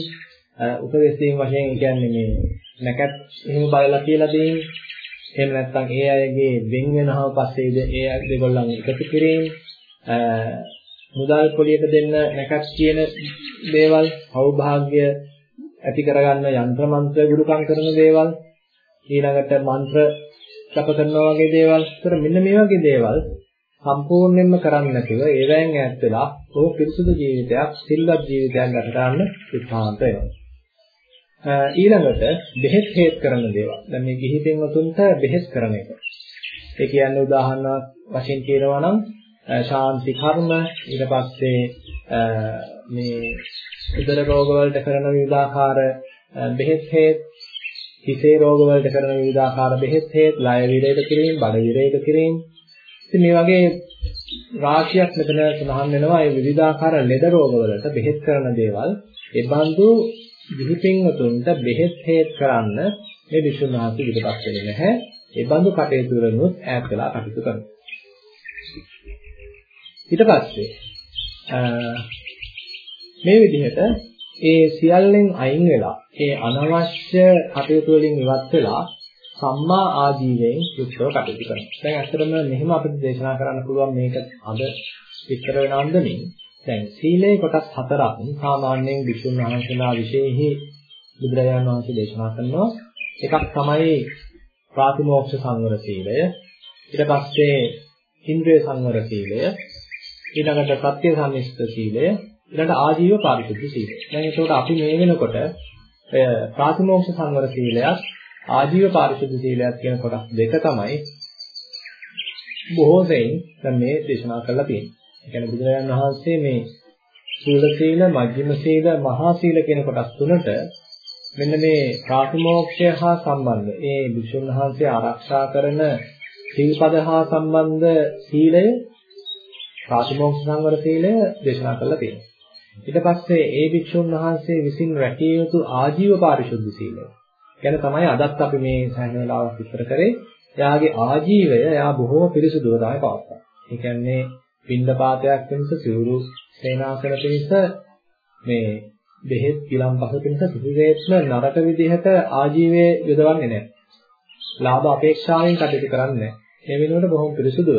උපදෙස් දීම වශයෙන් කියන්නේ මේ නැකත් එහෙම බලලා කියලා දෙයින් එහෙම නැත්නම් ඒ අයගේ වෙන් වෙනව පස්සේද ඒ දෙගොල්ලන් එකතු කිරීම මුදල් පොලියට දෙන්න නැකත් කියන දේවල් සෞභාග්‍ය ඇති කරගන්න යంత్ర මන්ත්‍ර ගුරුකම් කරන දේවල් ඊළඟට මන්ත්‍ර ජප කරනවා වගේ දේවල්. ඒතර මෙන්න මේ වගේ දේවල් සම්පූර්ණයෙන්ම කරන්නේ නැතිව ඒවෙන් ඈත් වෙලා ඕ පිරිසුදු ජීවිතයක්, සිල්වත් ජීවිතයක් ගත ගන්න උත්සාහන්ත වෙනවා. ඊළඟට බෙහෙත් හේත් කරන දේවල්. දැන් මේ ගිහි පින්වතුන්ට බෙහෙත් කරන එක. ඒ කියන්නේ උදාහරණයක් වශයෙන් කියනවා නම් ශාන්ති කර්ම. ඊට පස්සේ මේ උදර රෝග වලට කරන විවිධාකාර බෙහෙත් හේත් හිසේ රෝග වලට කරන විවිධාකාර බෙහෙත් හේත් ලය විරේක කිරීම බඩ විරේක කිරීම. ඉතින් මේ වගේ රාශියක් මෙතන සඳහන් වෙනවා. ඒ විවිධාකාර ලෙඩ රෝගවලට බෙහෙත් කරන දේවල්. ඒ බඳු විහිපින්වතුන්ට බෙහෙත් හේත් කරන්න මේ විසුණුහාති ඉදපත් වෙන්නේ නැහැ. ඒ බඳු කටයුතු වලනොත් ඈත් වෙලා කටයුතු කරනවා. ඊට පස්සේ මේ විදිහට ඒ සියල්ලෙන් අයින් වෙලා ඒ අනවශ්‍ය කටයුතු වලින් ඉවත් වෙලා සම්මා ආජීවයෙන් යුක්තව කටයුතු කරනවා. දැන් ඇත්තටම මෙහෙම අපිට දේශනා කරන්න පුළුවන් මේක අද විස්තර වෙන අන්දමින් දැන් සීලේ කොටස් හතරක් සාමාන්‍යයෙන් විසුණු වහන්සේලා විශේෂෙහි බුදුරජාණන් වහන්සේ දේශනා කරනවා. එකක් තමයි ප්‍රාතිමෝක්ෂ සංවර සීලය. ඊට පස්සේ ඉන්ද්‍රිය සංවර සීලය. ඊළඟට සත්‍ය සම්නිෂ්ඨ සීලය. ඊළඟට ආජීව පාරිශුද්ධ සීලය. දැන් ඒකට අපි මේ වෙනකොට ප්‍රාතිමෝක්ෂ සංවර සීලයක් ආජීව පාරිශුද්ධ සීලයක් කියන කොටස් දෙක තමයි බොහෝ සෙයින් දැන් මේ දේශනා කරලා තියෙන්නේ. ඒ කියන්නේ බුදුරජාණන් වහන්සේ මේ සීල සීල, මජ්ක්‍ධිම සීල, මහා සීල කියන කොටස් තුනට මෙන්න මේ ප්‍රාතිමෝක්ෂය හා සම්බන්ධ ඒ විසුණු වහන්සේ ආරක්ෂා කරන සීල්පද හා සම්බන්ධ සීලය ප්‍රාතිමෝක්ෂ සංවර සීලය දේශනා කරලා තියෙනවා. ඊට පස්සේ ඒ භික්ෂුන් වහන්සේ විසින් රැකිය යුතු ආජීව පාරිශුද්ධ සීලය. ගැන තමයි අදත් අපි මේ සෑහෙන වෙලාවක් විස්තර කරේ. එයාගේ ආජීවය එයා බොහෝ පිරිසුදුව තමයි පවත්වන්නේ. ඒ කියන්නේ පින්ඳ පාතයක් වෙනස සිවුරු සේනාසන පිණිස මේ බෙහෙත් කිලම් පහ පිණිස කිසිසේත්ම නරක විදිහට ආජීවයේ යොදවන්නේ නැහැ. ලාභ අපේක්ෂාවෙන් කටයුතු කරන්නේ නැහැ. ඒ වෙනුවට බොහොම පිරිසුදුව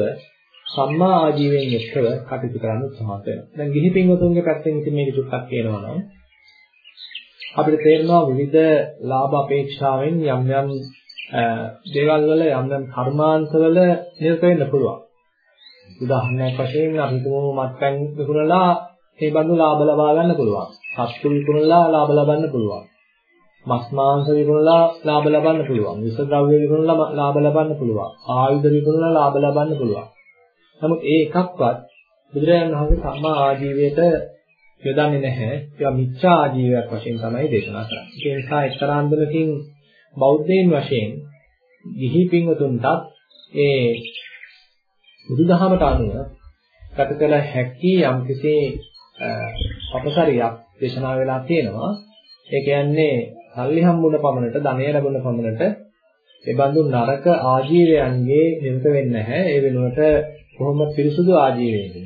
සම්මා ආජීවයෙන් යුක්තව කටයුතු කරන්න උත්සාහ කරනවා. දැන් ගිහි පින්වතුන්ගේ පැත්තෙන් ඉතින් මේක චුට්ටක් කියනවා නම් අපිට තේරෙනවා විවිධ ලාභ අපේක්ෂාවෙන් යම් යම් දේවල් වල යම් යම් කර්මාන්තවල නිරත වෙන්න පුළුවන්. උදාහරණයක් වශයෙන් අපි තුමු මත්පැන් විකුණලා ඒ බඳු ලාභ ලබා ගන්න පුළුවන්. සත්තු විකුණලා ලාභ ලබන්න පුළුවන්. මස් මාංශ විකුණලා ලාභ ලබන්න පුළුවන්. විස ද්‍රව්‍ය විකුණලා ලාභ ලබන්න පුළුවන්. ආයුධ විකුණලා ලාභ ලබන්න පුළුවන්. නමුත් ඒ එකක්වත් බුදුරජාණන් වහන්සේ සම්මා ආජීවයට යොදන්නේ නැහැ. ඒවා මිච්ඡා ආජීවයක් වශයෙන් තමයි දේශනා කරන්නේ. ඒ නිසා එක්තරා අන්දමකින් බෞද්ධයන් වශයෙන් ගිහි පින්වතුන්ටත් ඒ බුදුදහමට අනුව ගත කළ හැකි යම්කිසි අපසරියක් දේශනා වෙලා තියෙනවා. ඒ කියන්නේ සල්ලි හම්බුන පමණට ධනය ලැබුණ පමණට ඒ බඳු නරක ආජීවයන්ගේ නිරත වෙන්නේ නැහැ. ඒ වෙනුවට කොහොම පිරිසුදු ආජීවයකින්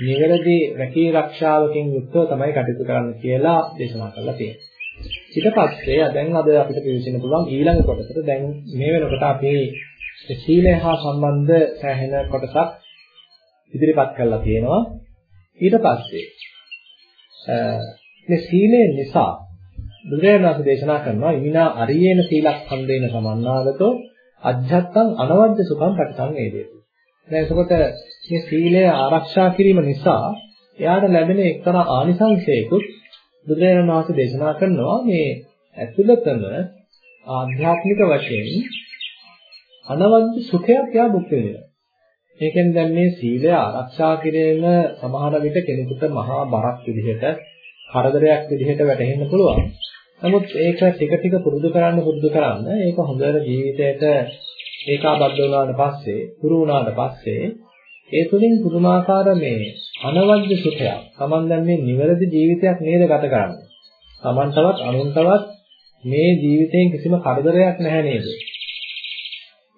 නිවැරදි රැකී ආරක්ෂාවකින් යුක්තව තමයි කටයුතු කරන්න කියලා දේශනා කරලා තියෙනවා. ඊට පස්සේ දැන් අද අපිට පිළිසින්න පුළුවන් ඊළඟ කොටසට දැන් මේ වෙනකොට අපි සීලය හා සම්බන්ධ සෑහෙන කොටසක් ඉදිරිපත් කරලා තියෙනවා. ඊට පස්සේ මේ සීලය නිසා බුදුරජාණන් වහන්සේ දේශනා කරනවා ඉමිනා අරියේන සීලක් සම්දේන සමන්නාගතෝ අජ්ජත්තං අනවද්ද සුඛං පටිසංවේදේති. දැන් එතකොට මේ සීලය ආරක්ෂා කිරීම නිසා එයාට ලැබෙන එක්තරා ආනිසංසයකුත් බුදුරජාණන් වහන්සේ දේශනා කරනවා මේ ඇතුළතම ආධ්‍යාත්මික වශයෙන් අනවද්ද සුඛයක් යා භුක්ති විඳිනවා. ඒ කියන්නේ දැන් මේ සීලය ආරක්ෂා කිරීම සමහර විට කෙනෙකුට මහා බරක් විදිහට කරදරයක් විදිහට වැටහෙන්න පුළුවන්. නමුත් ඒක ටික ටික පුරුදු කරන්න පුරුදු කරන්න ඒක හොඳට ජීවිතයට ඒකාබද්ධ වුණාට පස්සේ, පුරු වුණාට පස්සේ ඒ තුලින් පුදුමාකාර මේ අනවද්‍ය සුඛයක්. Taman දැන් මේ නිවැරදි ජීවිතයක් නේද ගත කරන්නේ. Tamanටවත් අනුන්ටවත් මේ ජීවිතයෙන් කිසිම කරදරයක් නැහැ නේද?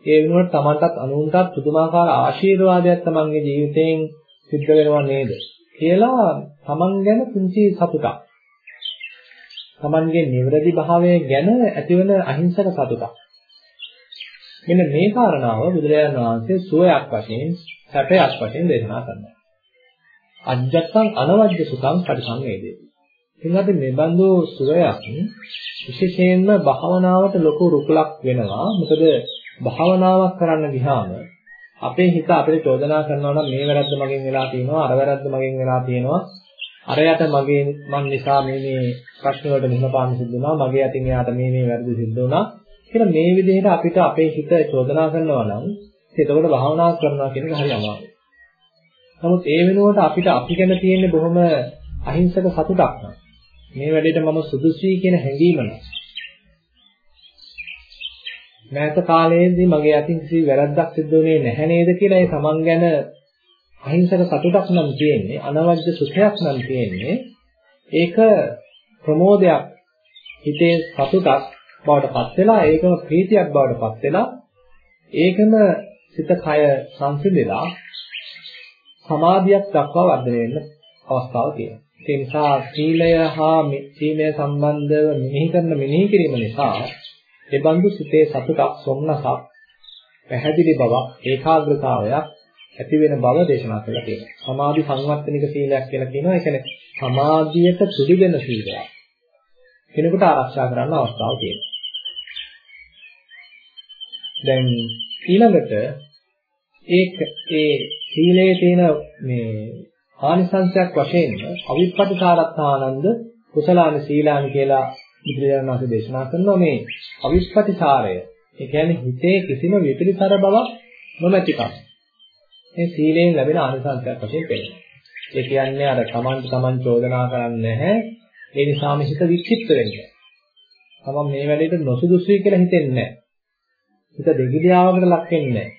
ඒ වෙනුවට Tamanටත් අනුන්ටත් පුදුමාකාර ආශිර්වාදයක් Tamanගේ ජීවිතයෙන් සිද්ධ වෙනවා නේද? කියලා Taman ගැන පුංචි සතුටක්. Tamanගේ නිවැරදි භාවය ගැන ඇතිවන අහිංසක සතුටක්. මෙන්න මේ කාරණාව බුදුරජාණන් වහන්සේ සුවයක් වශයෙන් සැපයක් වශයෙන් දේශනා කරනවා. අජ්ජත්තං අනවජ්‍ය සුඛං පරිසංවේදේති. ඉතින් අපි මේ බඳු සුවයක් විශේෂයෙන්ම භාවනාවට ලොකු රුකුලක් වෙනවා. මොකද භාවනාවක් කරන්න ගියාම අපේ හිත අපිට චෝදනා කරනවා නම් මේ වැරද්ද මගෙන් වෙලා තියෙනවා අර වැරද්ද මගෙන් වෙලා තියෙනවා අරයට මගේ මන් නිසා මේ මේ ප්‍රශ්න වලට මුහුණ පාන්න සිද්ධ වුණා මගේ අතින් එයාට මේ මේ වැරදි සිද්ධ වුණා කියලා මේ විදිහට අපිට අපේ හිත චෝදනා කරනවා නම් එතකොට භාවනා කරනවා කියන එක හරි අමාරුයි. නමුත් ඒ වෙනුවට අපිට අපි ගැන තියෙන බොහොම අහිංසක සතුටක් මේ වැඩේට මම සුදුසුයි කියන හැඟීම නෑ. මෑත කාලයේදී මගේ අතින් කිසි වැරද්දක් සිද්ධ වුණේ නැහැ නේද කියලා ඒ තමන් ගැන අහිංසක සතුටක් නම් තියෙන්නේ අනවජ්‍ය සුඛයක් නම් තියෙන්නේ ඒක ප්‍රමෝදයක් හිතේ සතුටක් බවට පත් වෙලා ඒකම ප්‍රීතියක් බවට පත් වෙලා ඒකම සිත කය සංසිඳලා සමාධියක් දක්වා වර්ධනය වෙන්න අවස්ථාවක් තියෙනවා. ඒ නිසා සීලය හා සීලය සම්බන්ධව මෙනෙහි කරන මෙනෙහි කිරීම නිසා ඒ බඳු සිතේ සතුටක් සොම්නසක් පැහැදිලි බවක් ඒකාග්‍රතාවයක් ඇති වෙන බව දේශනා කරලා තියෙනවා. සමාධි සංවර්ධනික සීලයක් කියලා කියනවා. ඒ කියන්නේ සමාධියට සුදු වෙන සීලයක්. කෙනෙකුට ආරක්ෂා කරන්න අවස්ථාවක් තියෙනවා. දැන් ඊළඟට ඒ ඒ සීලයේ තියෙන මේ ආනිසංසයක් වශයෙන් අවිප්පටිසාරත්තානන්ද කුසලාන සීලාන කියලා බුදුරජාණන් වහන්සේ දේශනා කරනවා මේ අවිප්පටිසාරය. ඒ කියන්නේ හිතේ කිසිම විපරිසර බවක් නොමැතිකම. මේ සීලයෙන් ලැබෙන ආනිසංසයක් වශයෙන් පෙන්නනවා. ඒ කියන්නේ අර තමන්ට තමන් චෝදනා කරන්නේ නැහැ. ඒ නිසාම හිත වික්ෂිප්ත වෙන්නේ. තමන් මේ වැඩේට නොසුදුසුයි කියලා හිතෙන්නේ නැහැ. හිත දෙගිඩියාවකට ලක් වෙන්නේ නැහැ.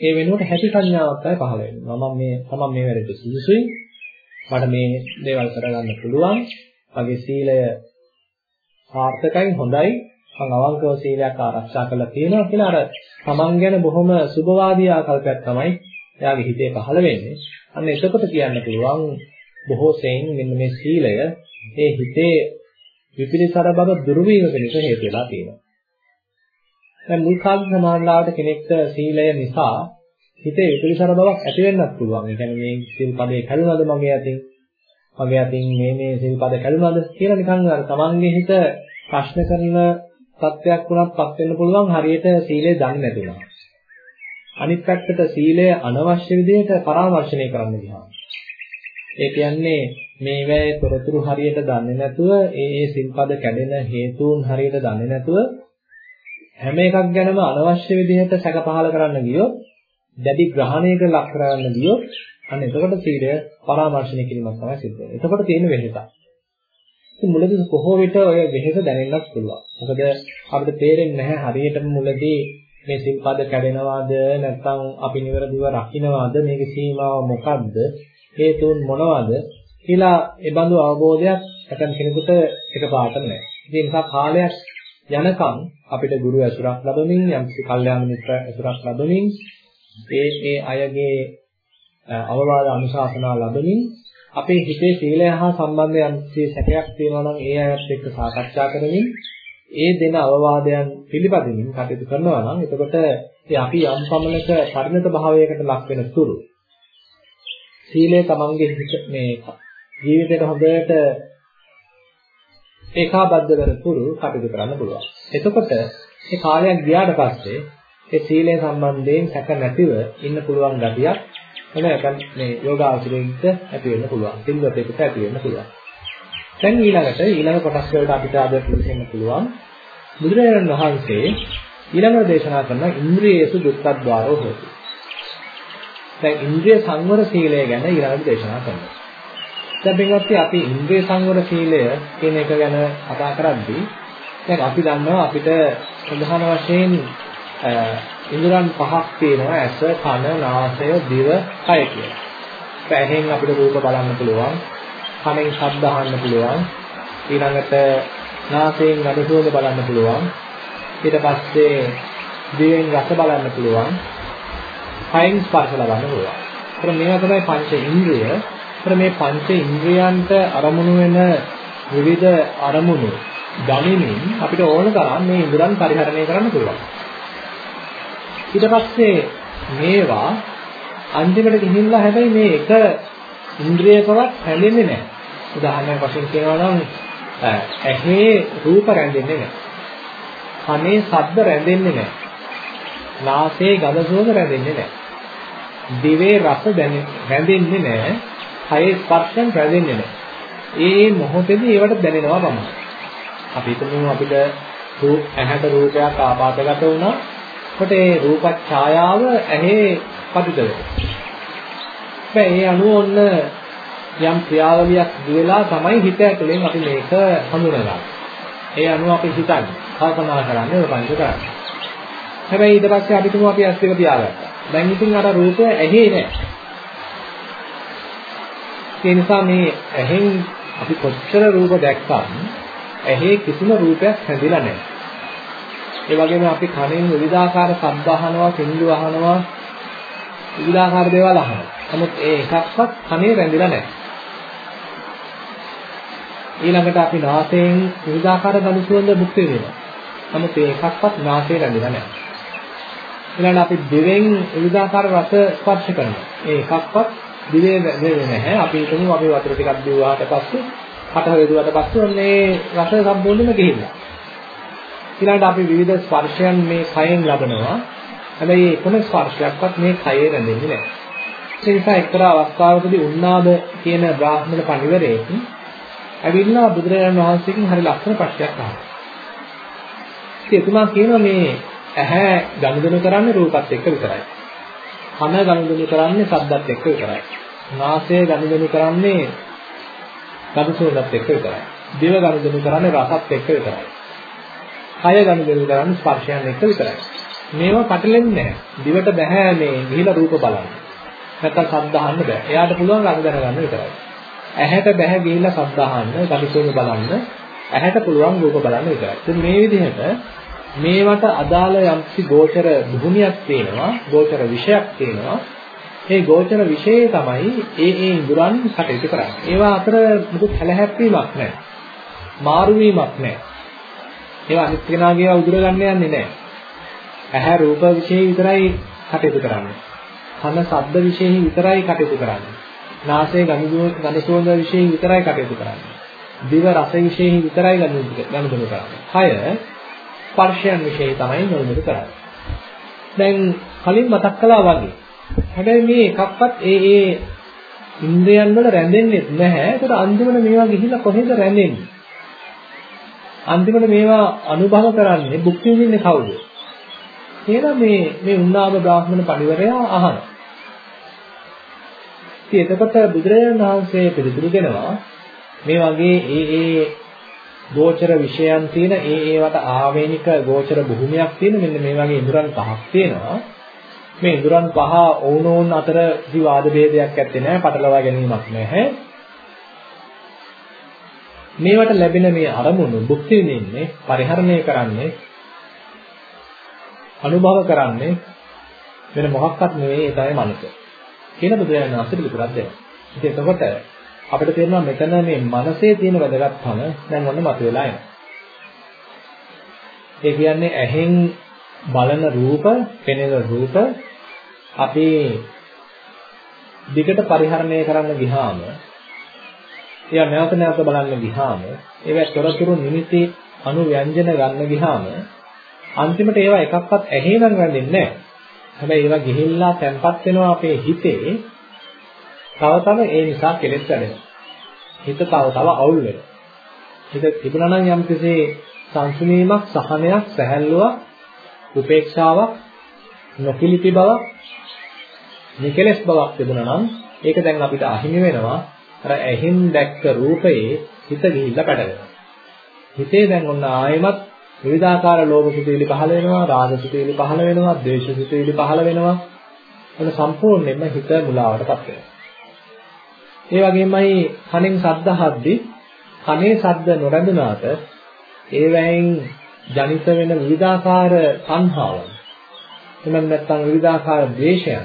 ඒ වෙනුවට හැටි සංඥාවක් තමයි පහළ වෙන්නේ. මම මේ තමන් මේ වැඩේට සුදුසුයි. මට මේ දේවල් කරගන්න පුළුවන්. මගේ සීලය සාර්ථකයි හොඳයි. මම අවංකව සීලයක් ආරක්ෂා කරලා තියෙනවා කියලා අර තමන් ගැන බොහොම සුභවාදී ආකල්පයක් තමයි එයාගේ හිතේ පහළ වෙන්නේ. අන්න එතකොට කියන්න පුළුවන් බොහෝ සෙයින් මෙන්න මේ සීලය ඒ හිතේ විපිලිසර බව දුරු වීම පිණිස හේතු වෙලා තියෙනවා. දැන් මුල් කාලේ සමානලාවට කෙනෙක්ට සීලය නිසා හිතේ විපිලිසර බවක් ඇති වෙන්නත් පුළුවන්. ඒ කියන්නේ මේ සීල් පදේ කැඩුනද මගේ අතින්? මගේ අතින් මේ මේ සීල් පද කැඩුනද කියලා නිකන් අර තමන්ගේ හිත ප්‍රශ්න කරන තත්ත්වයක් වුණත් පත් වෙන්න පුළුවන් හරියට සීලය දන්නේ නැතුණා. අනිත් පැත්තට සීලය අනවශ්‍ය විදිහට පරාමර්ශණය කරන්න ගියාම. ඒ කියන්නේ මේවැය තොරතුරු හරියට දන්නේ නැතුව ඒ ඒ සිල්පද කැඩෙන හේතුන් හරියට දන්නේ නැතුව හැම එකක් ගැනම අනවශ්‍ය විදිහට සැක පහල කරන්න ගියොත් දැඩි ග්‍රහණයකට ලක් කරගන්න ගියොත් අන්න එතකොට සීලය පරාමර්ශණය කිරීමක් තමයි සිද්ධ වෙන්නේ. එතකොට තියෙන වෙහෙසක්. ඉතින් මුලදී කොහොම විට ඔය වෙහෙස දැනෙන්නත් පුළුවන්. මොකද අපිට තේරෙන්නේ නැහැ හරියටම මුලදී මේ සිල්පද කැඩෙනවාද නැත්නම් අපි නිවැරදිව රකින්නවාද මේකේ සීමාව මොකක්ද හේතුන් මොනවද කියලා ඒ බඳු අවබෝධයක් ඇතන් කෙනෙකුට එකපාරට නැහැ. ඒ නිසා කාලයක් යනකම් අපිට ගුරු ඇසුරක් ලැබෙමින් යම්කිසි කල්යාණ මිත්‍ර ඇසුරක් ලැබෙමින් ඒ ඒ අයගේ අවවාද අනුශාසනා ලැබෙමින් අපේ හිතේ සීලය හා සම්බන්ධ යම්කිසි සැකයක් තියෙනවා නම් ඒ අයත් එක්ක සාකච්ඡා කරමින් ඒ දෙන අවවාදයන් පිළිපදින්න කටයුතු කරනවා නම් එතකොට ඒ අපි යම් පමණක පරිණත භාවයකට ලක් වෙන තුරු සීලය තමන්ගේ මේ ජීවිතයට හොඳට ඒකාබද්ධ වෙන තුරු කටයුතු කරන්න පුළුවන්. එතකොට මේ කාලයක් ගියාට පස්සේ ඒ සීලය සම්බන්ධයෙන් සැක නැතිව ඉන්න පුළුවන් ගතියක් එන මේ යෝගාචරයෙන්ට ඇති වෙන්න පුළුවන්. සිල්වතෙකුට ඇති වෙන්න පුළුවන්. දැන් ඊළඟට ඊළඟ කොටස් වලට අපිට අද පිළිසෙන්න පුළුවන් බුදුරජාණන් වහන්සේ ඊළඟට දේශනා කරන ඉන්ද්‍රියේසු දුක්ඛද්වාරෝ හොති. දැන් ඉන්ද්‍රිය සංවර සීලය ගැන ඊළඟට දේශනා කරනවා. දැන් පින්වත්නි අපි ඉන්ද්‍රිය සංවර සීලය කියන එක ගැන කතා කරද්දී දැන් අපි දන්නවා අපිට ප්‍රධාන වශයෙන් ඉන්ද්‍රයන් පහක් තියෙනවා ඇස, කන, නාසය, දිව, කය කියලා. ඇහෙන් අපිට රූප බලන්න පුළුවන්, කනෙන් ශබ්ද අහන්න පුළුවන්, ඊළඟට නාසයෙන් ගඳ සුවඳ බලන්න පුළුවන්, ඊට පස්සේ දිවෙන් රස බලන්න පුළුවන්, කයින් ස්පර්ශ ලබන්න පුළුවන්. ඒතර මේවා තමයි පංච ඉන්ද්‍රිය. ඒතර මේ පංච ඉන්ද්‍රියන්ට අරමුණු වෙන විවිධ අරමුණු ගණනින් අපිට ඕන තරම් මේ ඉන්ද්‍රයන් පරිහරණය කරන්න පුළුවන්. ඊට පස්සේ මේවා අන්තිමට ගිහිල්ලා හැබැයි මේ එක ඉන්ද්‍රියකවත් හැලෙන්නේ නැහැ. උදාහරණයක් වශයෙන් කියනවා නම් ඇහි රූප රැඳෙන්නේ නැහැ. කනේ ශබ්ද රැඳෙන්නේ නැහැ. නාසයේ ගඳ සුවඳ රැඳෙන්නේ නැහැ. දිවේ රස රැඳෙන්නේ නැහැ. කයේ ස්පර්ශයෙන් රැඳෙන්නේ නැහැ. ඒ මොහොතේදී ඒවට දැනෙනවා තමයි. අපි හිතමු අපිට ඇහැට රූපයක් ආපාතගත වුණා. කොට ඒ රූප ඡායාව ඇහි පතිත වෙනවා. ඒ අනුව ඔන්න යම් ක්‍රියාවලියක් දිවලා තමයි හිත ඇතුලෙන් අපි මේක හඳුනගන්නේ. ඒ අනුව අපි හිතන්නේ, කල්පනා කරන්නේ ඔය පංච කරන්නේ. හැබැයි ඊට පස්සේ අපි තුමු අපි ඇස් දෙක පියාගත්තා. දැන් ඉතින් අර රූපය ඇහි නෑ. ඒ නිසා මේ ඇහෙන් අපි කොච්චර රූප දැක්කත් ඇහි කිසිම රූපයක් හැදිලා නැහැ. ඒ වගේම අපි කනෙන් විවිධාකාර ශබ්ද අහනවා, සින්දු අහනවා, විවිධාකාර දේවල් අහනවා. නමුත් ඒ එකක්වත් කනේ රැඳිලා නැහැ. ඊළඟට අපි නාසයෙන් විවිධාකාර ගඳ සුවඳ මුක්ති වෙනවා. නමුත් ඒ එකක්වත් නාසයේ රැඳිලා නැහැ. ඊළඟ අපි දිවෙන් විවිධාකාර රස ස්පර්ශ කරනවා. ඒ එකක්වත් දිවේ නෙවෙයි නැහැ. අපි හිතමු අපි වතුර ටිකක් බිව්වාට පස්සේ කට වේදුවට පස්සේ ඔන්නේ රස සම්පූර්ණයෙන්ම ගිහිල්ලා. ඊළඟට අපි විවිධ ස්පර්ශයන් මේ කයෙන් ලබනවා. හැබැයි එකම ස්පර්ශයක්වත් මේ කයේ රැඳෙන්නේ නැහැ. ඒ නිසා එක්තරා අවස්ථාවකදී උන්නාද කියන බ්‍රාහ්මණ පණිවරයෙක් ඇවිල්ලා බුදුරජාණන් වහන්සේගෙන් හරි ලස්සන ප්‍රශ්නයක් අහනවා. ඉතින් එතුමා කියනවා මේ ඇහැ ගනුදෙනු කරන්නේ රූපත් එක්ක විතරයි. කන ගනුදෙනු කරන්නේ ශබ්දත් එක්ක විතරයි. නාසය ගනුදෙනු කරන්නේ ගඳ සුවඳත් එක්ක විතරයි. දිව ගනුදෙනු කරන්නේ රසත් එක්ක විතරයි. කය ගනුදෙනු කරන්නේ ස්පර්ශයන් එක්ක විතරයි. මේවා පටලෙන්නේ නැහැ. දිවට බෑ මේ ගිහිලා රූප බලන්න. නැත්තම් ශබ්ද අහන්න බෑ. එයාට පුළුවන් රස දැනගන්න විතරයි. ඇහැට බෑ ගිහිලා ශබ්ද අහන්න, ගඳ සුවඳ බලන්න. ඇහැට පුළුවන් රූප බලන්න විතරයි. ඉතින් මේ විදිහට මේවට අදාළ යම්කිසි ගෝචර භූමියක් තියෙනවා, ගෝචර විෂයක් තියෙනවා. ඒ ගෝචර විෂයේ තමයි ඒ ඒ ඉඳුරන් කටයුතු කරන්නේ. ඒවා අතර මුකුත් හැලහැප්පීමක් නැහැ. මාරු වීමක් නැහැ. ඒවා අනිත් කෙනාගේ උදුර ගන්න යන්නේ නැහැ. ඇහැ රූප විෂයේ විතරයි කටයුතු කරන්නේ. කන ශබ්ද විෂයේ විතරයි කටයුතු කරන්නේ. නාසය ගඳ සුවඳ විෂයේ විතරයි කටයුතු කරන්නේ. දිව රස විෂයේ විතරයි ගනුදෙනු කරන්නේ. කය ස්පර්ශයන් විෂයේ තමයි ගනුදෙනු කරන්නේ. දැන් කලින් මතක් කළා වගේ හැබැයි මේ එකක්වත් ඒ ඒ ඉන්ද්‍රයන් වල රැඳෙන්නේ නැහැ. ඒකට අන්තිමට මේවා ගිහිල්ලා කොහෙද රැඳෙන්නේ? අන්තිමට මේවා අනුභව කරන්නේ භුක්ති විඳින්නේ කවුද? කියලා මේ මේ උන්නාම බ්‍රාහ්මණ පරිවරයා අහන. ඉතින් එතකොට බුදුරජාණන් වහන්සේ පිළිතුරු දෙනවා මේ වගේ ඒ ඒ ගෝචර විෂයන් තියෙන ඒ ඒවට ආවේනික ගෝචර භූමියක් තියෙන මෙන්න මේ වගේ ඉඳුරන් පහක් තියෙනවා. මේ ඉඳුරන් පහ ඕනෝන් අතර කිසි වාද ભેදයක් ඇත්තේ නැහැ පටලවා ගැනීමක් නැහැ. මේවට ලැබෙන මේ අරමුණු භුක්ති විඳින්නේ පරිහරණය කරන්නේ අනුභව කරන්නේ වෙන මොකක්වත් නෙවෙයි ඒ තමයි මනස. කියන බුදුරජාණන් වහන්සේ පිළිතුරක් දෙනවා. ඉතින් එතකොට අපිට තේරෙනවා මෙතන මේ මනසේ තියෙන වැදගත්කම දැන් ඔන්න මතුවලා එනවා ඒ කියන්නේ ඇහෙන් බලන රූප, පෙනෙන රූප අපි දිගට පරිහරණය කරන්න ගියාම එයා නැවත නැවත බලන්න ගියාම ඒවා තොරතුරු නිමිති අනු ව්‍යංජන ගන්න ගියාම අන්තිමට ඒවා එකක්වත් ඇහි නම් ගන්නෙන්නේ නැහැ. හැබැයි ඒවා ගිහිල්ලා තැම්පත් වෙනවා අපේ හිතේ. තව තව ඒ නිසා කෙලෙස් වැඩෙනවා. හිත තව තව අවුල් වෙනවා. හිත තිබුණා නම් යම්කිසි සංසුනීමක්, සහනයක්, සැහැල්ලුවක්, උපේක්ෂාවක්, නොකිලිපි බවක් නිකලස් බවක් තිබුණා නම් ඒක දැන් අපිට අහිමි වෙනවා අර ඇහින් දැක්ක රූපයේ හිත ගිහිල්ලා පැටලෙනවා. හිතේ දැන් ඔන්න ආයෙමත් විවිධාකාර ලෝභ සිතුවිලි පහළ වෙනවා, රාග සිතුවිලි පහළ වෙනවා, ද්වේෂ සිතුවිලි පහළ වෙනවා. ඔන්න සම්පූර්ණයෙන්ම හිත මුලාවටපත් වෙනවා. ඒ වගේමයි කනෙන් ශබ්ද අහද්දී කනේ ශබ්ද නොරැඳුනාට ඒවැයින් ජනිත වෙන විවිධාකාර සංහාවන් එහෙම නැත්නම් විවිධාකාර ද්වේෂයන්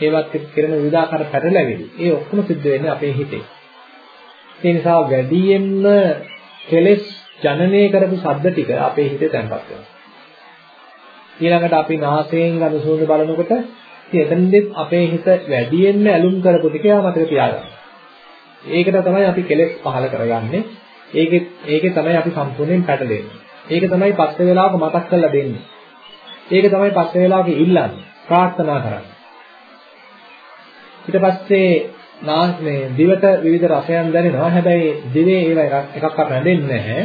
ඒවත් එක්ක කරන විවිධාකාර පැටලැවිලි ඒ ඔක්කොම සිද්ධ වෙන්නේ අපේ හිතේ. ඒ නිසා වැඩියෙන්ම කෙලෙස් ජනනය කරපු ශබ්ද ටික අපේ හිතේ තැන්පත් වෙනවා. ඊළඟට අපි නාසයෙන් ගඳ සුවඳ බලනකොට එතනදෙත් අපේ හිත වැඩියෙන්ම ඇලුම් කරපු ටික මතක තියාගන්න. ඒකට තමයි අපි කෙලෙස් පහල කරගන්නේ. ඒකේ ඒකේ තමයි අපි සම්පූර්ණයෙන් පැටලෙන්නේ. ඒක තමයි පස්සේ වෙලාවක මතක් කරලා දෙන්නේ. ඒක තමයි පස්සේ වෙලාවක ඉල්ලන්නේ, ප්‍රාර්ථනා කරන්නේ. ඊට පස්සේ නාස්නේ දිවට විවිධ රසයන් දැනෙනවා. හැබැයි දිවේ ඒවා එකක්වත් රැඳෙන්නේ නැහැ.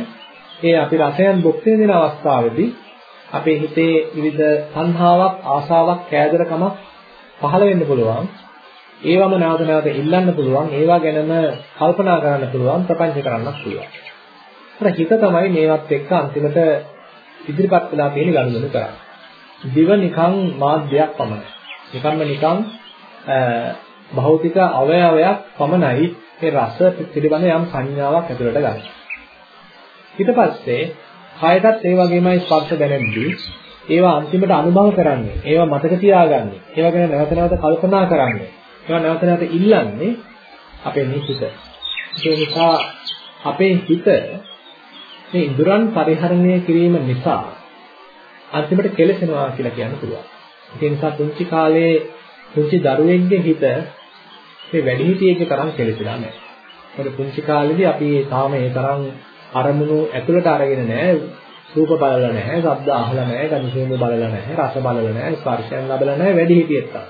ඒ අපි රසයන් භුක්ති විඳින අවස්ථාවේදී අපේ හිතේ විවිධ සංහාවක්, ආසාවක්, කෑදරකමක් පහළ වෙන්න පුළුවන්. ඒවම නැවත නැවත ඉල්ලන්න පුළුවන්. ඒවා ගැනම කල්පනා කරන්න පුළුවන්, ප්‍රපංච කරන්නත් පුළුවන්. අර හිත තමයි මේවත් එක්ක අන්තිමට ඉදිරිපත් වෙලා තියෙන ගනුදෙනු කරන්නේ. දිව නිකන් මාධ්‍යයක් පමණයි. නිකම්ම නිකන් භෞතික අවයවයක් පමණයි ඒ රස පිළිබඳ යම් සංඥාවක් ඇතුළට ගන්න. ඊට පස්සේ කයටත් ඒ වගේමයි ස්පර්ශ දැනෙද්දී ඒවා අන්තිමට අනුභව කරන්නේ, ඒවා මතක තියාගන්නේ, ඒවා ගැන නැවත නැවත කල්පනා කරන්නේ, ඒවා නැවත නැවත ඉල්ලන්නේ අපේ නිසිත. ඒ නිසා අපේ හිත මේ ඉඳුරන් පරිහරණය කිරීම නිසා අන්තිමට කෙලසෙනවා කියලා කියන්න පුළුවන්. ඒ නිසා පුංචි කාලේ පුංචි දරුවෙක්ගේ හිත මේ වැඩිහිටියෙක්ගේ තරම් කෙලෙසිලා නැහැ. මොකද පුංචි කාලේදී අපි තාම ඒ තරම් අරමුණු ඇතුළට අරගෙන නැහැ. රූප බලලා නැහැ, ශබ්ද අහලා නැහැ, ගඳ සුවඳ බලලා නැහැ, රස බලලා නැහැ, ස්පර්ශයන් ලබලා නැහැ වැඩිහිටියෙක් තරම්.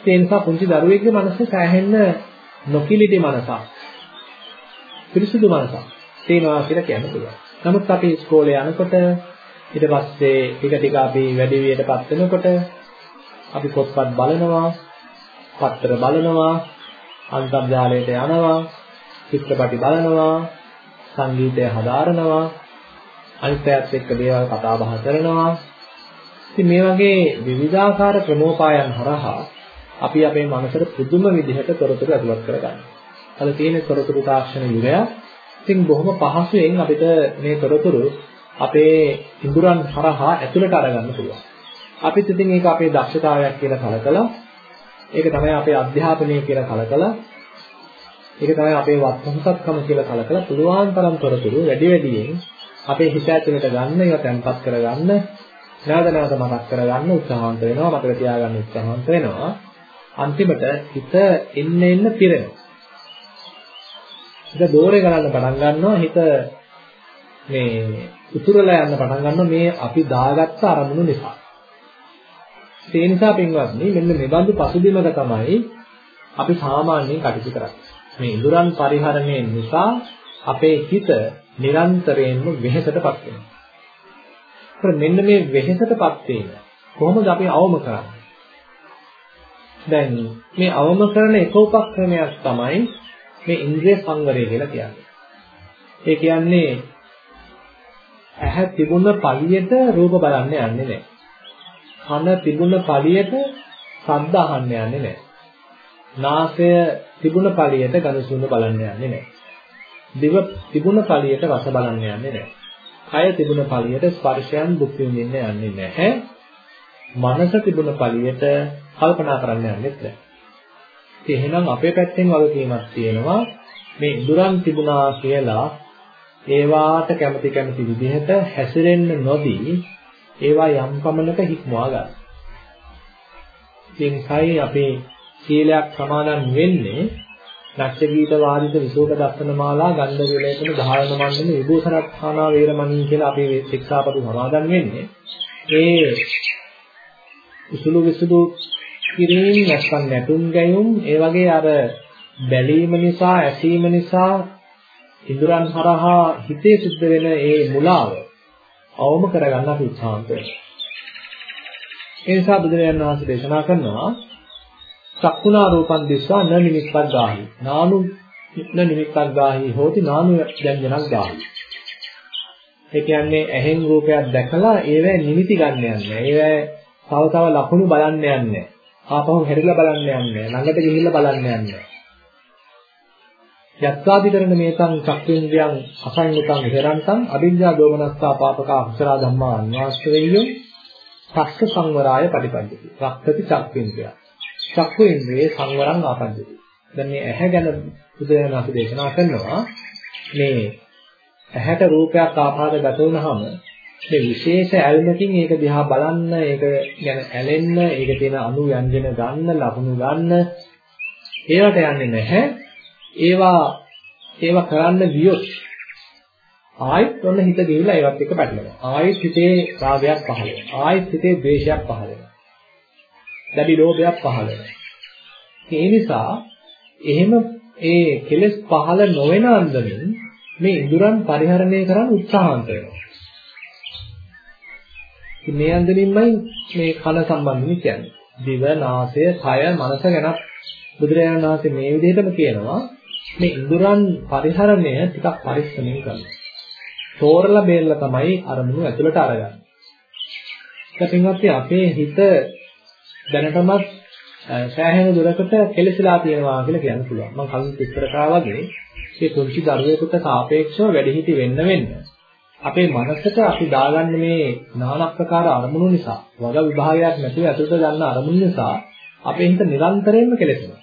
ඒ නිසා පුංචි දරුවෙක්ගේ මනසේ සෑහෙන්න නොකිලිටි මනසක්. පිරිසුදු මනසක් තියෙනවා කියලා කියන්න පුළුවන්. නමුත් අපි ඉස්කෝලේ යනකොට ඊට පස්සේ ටික ටික අපි වැඩි වියටපත් වෙනකොට අපි පොත්පත් බලනවා, පත්තර බලනවා, අන්තර්ජාලයට යනවා, චිත්‍රපටි බලනවා, සංගීතය හදාරනවා, අනිත් පැයත් එක්ක දේවල් කතා බහ කරනවා. ඉතින් මේ වගේ විවිධාකාර ක්‍රමෝපායන් හරහා අපි අපේ මනසට පුදුම විදිහට තොරතුරු ඇතුළත් කරගන්නවා. අද තියෙන තොරතුරු තාක්ෂණ යුගය. ඉතින් බොහොම පහසුවෙන් අපිට මේ තොරතුරු අපේ ඉඳුරන් හරහා ඇතුළට අරගන්න පුළුවන්. අපිත් ඉතින් ඒක අපේ දක්ෂතාවයක් කියලා කලකලා ඒක තමයි අපේ අධ්‍යාපනය කියලා කලකලා ඒක තමයි අපේ වත්පොහසත්කම කියලා කලකලා පුළුවන් තරම් තොරතුරු වැඩි වැඩියෙන් අපේ හිත ඇතුළට ගන්න ඒවා තැම්පත් කරගන්න නැවත නැවත මතක් කරගන්න උත්සාහන්ත වෙනවා මතක තියාගන්න උත්සාහන්ත වෙනවා අන්තිමට හිත එන්න එන්න පිරෙනවා හිත දෝරේ ගලන්න පටන් ගන්නවා හිත මේ උතුරලා යන්න පටන් ගන්නවා මේ අපි දාගත්ත අරමුණු නිසා. ඒ නිසා පින්වත්නි මෙන්න මේ බඳු පසුබිමක තමයි අපි සාමාන්‍යයෙන් කටයුතු කරන්නේ. මේ ඉඳුරන් පරිහරණය නිසා අපේ හිත නිරන්තරයෙන්ම වෙහෙසටපත් වෙනවා. ඒත් මෙන්න මේ වෙහෙසටපත් වීම කොහොමද අපි අවම කරන්නේ? දැන් මේ අවම කරන එක උපක්‍රමයක් තමයි මේ ඉන්ද්‍රිය සංවරය කියලා කියන්නේ. ඒ කියන්නේ ඇහැ තිබුණ පළියට රූප බලන්න යන්නේ නැහැ. කන තිබුණ පළියට ශබ්ද අහන්න යන්නේ නැහැ. නාසය තිබුණ පළියට ගඳ සුවඳ බලන්න යන්නේ නැහැ. දිව තිබුණ පළියට රස බලන්න යන්නේ නැහැ. කය තිබුණ පළියට ස්පර්ශයන් දුක් විඳින්න යන්නේ නැහැ. මනස තිබුණ පළියට කල්පනා කරන්න යන්නේ නැහැ. එහෙනම් අපේ පැත්තෙන් වගකීමක් තියෙනවා මේ ඉඳුරන් තිබුණා කියලා ඒවාට කැමති කැමති විදිහට හැසිරෙන්න නොදී ඒවා යම් පමණක හික්මවා ගන්න. ඉතින්යි අපේ සීලයක් සමාදන් වෙන්නේ නැක්ෂ ගීත වාදිත විසෝක දර්ශන මාලා ගන්ධ විලේපන ධාරණ මණ්ඩල විභූෂණාත්ථානා වේරමණී කියලා අපේ ශික්ෂාපද සමාදන් වෙන්නේ. ඒ උසුළු විසුළු කිරීම නැත්නම් නැටුම් ගැයුම් ඒ වගේ අර බැලීම නිසා ඇසීම නිසා ඉඳුරන් හරහා හිතේ සිද්ධ වෙන ඒ මුලාව අවම කරගන්න අපි උත්සාහන්ත වෙනවා. ඒ නිසා බුදුරජාණන් වහන්සේ දේශනා කරනවා චක්කුණා රූපං දිස්වා න නිමිත්තක් ගාහි. නානු න නිමිත්තක් ගාහි හෝති නානු යඤ්ඤණක් ගාහි. ඒ කියන්නේ ඇහෙන් රූපයක් දැකලා ඒවැ නිමිති ගන්න යන්නේ. ඒවැ තව තව ලකුණු බලන්න යන්නේ. ආපහු හැරිලා බලන්න යන්නේ. ළඟට ගිහිල්ලා බලන්න යන්නේ. යත්වාදිකරණ මේතං චක්කේන්ද්‍රයන් අසංයතං විහෙරන්තං අභිඤ්ඤා දෝමනස්සා පාපකා අකුසල ධම්මා අන්වාස්තවෙය්‍යෝ චක්ක සංවරාය පරිපද්‍යති. රක්කති චක්කේන්ද්‍රය. චක්කේන්ද්‍රයේ සංවරං ආපද්‍යති. දැන් මේ ඇහැ ගැන බුදුරජාණන් වහන්සේ දේශනා කරනවා මේ ඇහැට රූපයක් ආපාදගත වුනහම මේ විශේෂ ඇල්මකින් ඒක දිහා බලන්න, ඒක ගැන ඇලෙන්න, ඒක තියෙන අණු ව්‍යංජන ගන්න, ලකුණු ගන්න ඒවට යන්නේ නැහැ. ඒවා ඒවා කරන්න ගියොත් ආයෙත් ඔන්න හිත ගිහිල්ලා ඒවත් එක්ක පැටලෙනවා. ආයෙත් හිතේ රාගයක් පහළ වෙනවා. ආයෙත් හිතේ ද්වේෂයක් පහළ වෙනවා. දැඩි ලෝභයක් පහළ වෙනවා. ඒ නිසා එහෙම ඒ කෙලෙස් පහළ නොවන අන්දමින් මේ ඉඳුරන් පරිහරණය කරන්න උත්සාහන්ත වෙනවා. මේ අන්දමින්මයි මේ කන සම්බන්ධව කියන්නේ. දිව, නාසය, කය, මනස ගැන බුදුරජාණන් වහන්සේ මේ විදිහටම කියනවා මේ ඉඳුරන් පරිහරණය ටිකක් පරිස්සමෙන් කරනවා. තෝරලා බේරලා තමයි අරමුණු ඇතුළට අරගන්නේ. ඒකෙන්වත් අපේ හිත දැනටමත් සෑහෙන දුරකට කෙලසිලා තියෙනවා කියලා කියන්න පුළුවන්. මම කලින් විස්තර කරා වගේ මේ කුංචි දරුවෙකුට සාපේක්ෂව වැඩිහිටි වෙන්න වෙන්න අපේ මනසට අපි දාගන්න මේ নানা ප්‍රකාර අරමුණු නිසා වග විභාගයක් නැතිව ඇතුළට ගන්න අරමුණු නිසා අපේ හිත නිරන්තරයෙන්ම කෙලෙසෙනවා.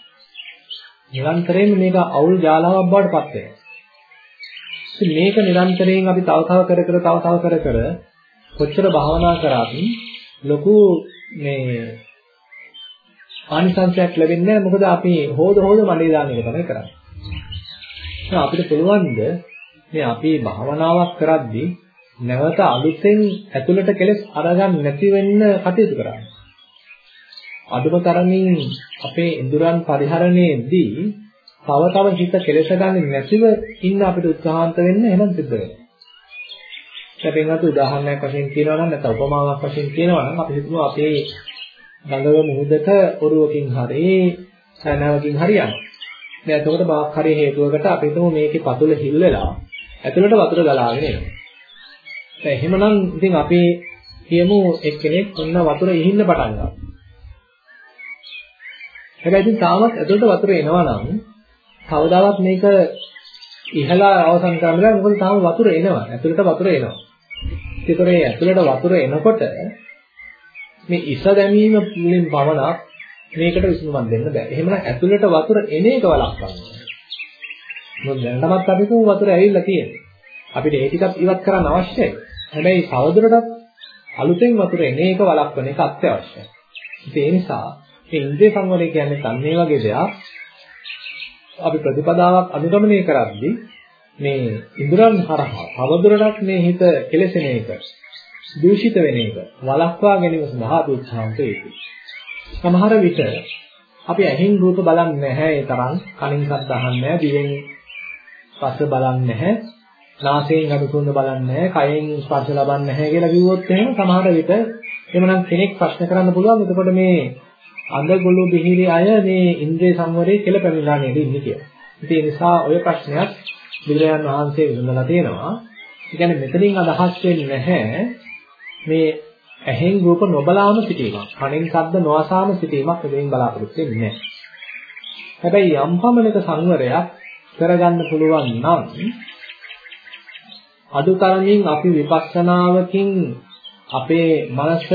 නිරන්තරයෙන් මේක අවුල් ජාලාවක් බවට පත් වෙනවා. මේක නිරන්තරයෙන් අපි තව තව කර කර තව තව කර කර කොච්චර භාවනා කරාත් ලොකු මේ ආනිසංසයක් ලැබෙන්නේ නැහැ මොකද අපි හොද හොද මඩේ දාන එක තමයි කරන්නේ. අපිට පුළුවන්ද මේ අපි භාවනාවක් කරද්දී නැවත අලුතෙන් ඇතුළට කෙලස් අරගන්න නැති වෙන්න කටයුතු කරන්න. අදුම තරමින් අපේ ඉඳුරන් පරිහරණයේදී තව තව හිත කෙලස ගන්න නැතිව ඉන්න අපිට උත්සාහන්ත වෙන්න එහෙනම් සිද්ධ වෙනවා. සැපෙන්වත් උදාහරණයක් වශයෙන් කියනවා නම් නැත්නම් උපමාවක් වශයෙන් කියනවා නම් අපි හිතමු අපේ ගඟව මුහුදට ඔරුවකින් හරි සනවකින් හරි යනවා. දැන් එතකොට බාක් හරි හේතුවකට අපි හිතමු මේකේ පතුල හිල් වෙලා ඇතුළට වතුර ගලාගෙන එනවා. දැන් එහෙමනම් ඉතින් අපි කියමු එක්කෙනෙක් ඔන්න වතුර ඉහින්න පටන් ගන්නවා. හැබැයි ඉතින් තාමත් ඇතුළට වතුර එනවා නම් කවදාවත් මේක ඉහලා අවසන් කරන්න බෑ මොකද තාම වතුර එනවා. ඇතුළට වතුර එනවා. ඒතර මේ ඇතුළට වතුර එනකොට මේ ඉස දැමීම වලින් පවණක් මේකට විසඳුමක් දෙන්න බෑ. එහෙමනම් ඇතුළට වතුර එන එක වළක්වන්න ඕනේ. මොකද දැනටමත් අපි කොහොම වතුර ඇවිල්ලා තියෙන්නේ. අපිට ඒ ටිකත් ඉවත් කරන්න අවශ්‍යයි. හැබැයි තවදුරටත් අලුතෙන් වතුර එන එක වළක්වන එක අත්‍යවශ්‍යයි. ඒ නිසා මේ ඉන්ද්‍රිය සංවරය කියන්නේ තන් මේ වගේ දෙයක්. අපි ප්‍රතිපදාවක් අනුගමනය කරද්දී මේ ඉන්ද්‍රයන් හරහා තවදුරටත් මේ හිත කෙලසෙන එක දූෂිත වෙන එක වළක්වා ගැනීම සඳහා උත්සාහන්ත වේවි. සමහර විට අපි ඇහින් රූප බලන්නේ නැහැ ඒ තරම් කනින් ශබ්ද අහන්නේ නැහැ දිවෙන් රස බලන්නේ නැහැ නාසයෙන් ගඳ සුවඳ බලන්නේ නැහැ කයෙන් ස්පර්ශ ලබන්නේ නැහැ කියලා කිව්වොත් එහෙම සමහර විට එමනම් කෙනෙක් ප්‍රශ්න කරන්න පුළුවන් එතකොට මේ අඳගොළු බිහිරි අය මේ ඉන්ද්‍රිය සංවරයේ කියලා පැමිණලා නේද ඉන්නේ කියලා. ඉතින් ඒ නිසා ওই ප්‍රශ්නයක් බුදුරජාණන් වහන්සේ විසඳලා තියෙනවා. ඒ කියන්නේ මෙතනින් අදහස් වෙන්නේ නැහැ මේ ඇහෙන් රූප නොබලාම සිටීමක්. කනෙන් ශබ්ද නොඅසාම සිටීමක් මෙතනින් බලාපොරොත්තු වෙන්නේ නැහැ. හැබැයි යම් පමණක සංවරයක් කරගන්න පුළුවන් නම් අදුතරමින් අපි විපස්සනාවකින් අපේ මනස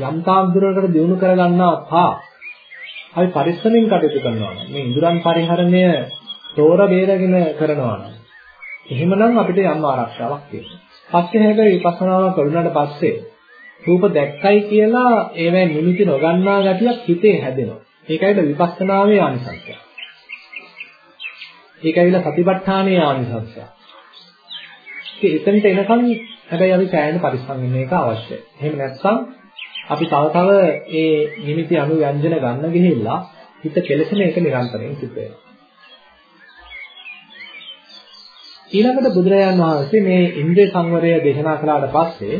යම් තාක් දුරකට දියුණු කරගන්නා තා අපි පරිස්සමින් කටයුතු කරනවා නම් මේ ඉඳුරන් පරිහරණය තෝර බේරගෙන කරනවා නම් එහෙමනම් අපිට යම් ආරක්ෂාවක් තියෙනවා. පස්සේ හැබැයි විපස්සනාව කරුණාට පස්සේ රූප දැක්කයි කියලා ඒවැ නිමිති නොගන්නා ගතියක් හිතේ හැදෙනවා. ඒකයිද විපස්සනාවේ ආනිසංසය. ඒකයිල සතිපට්ඨානයේ ආනිසංසය. ඉතින් එතනට එනකන් හැබැයි අපි සෑහෙන පරිස්සම් වෙන්න එක අවශ්‍යයි. එහෙම නැත්නම් අපි තව තව ඒ නිමිති අනු ව්‍යංජන ගන්න ගිහිල්ලා හිත කෙලසෙන එක නිරන්තරයෙන් සිද්ධ වෙනවා. ඊළඟට බුදුරජාන් වහන්සේ මේ ඉන්ද්‍රිය සංවරය දේශනා කළාට පස්සේ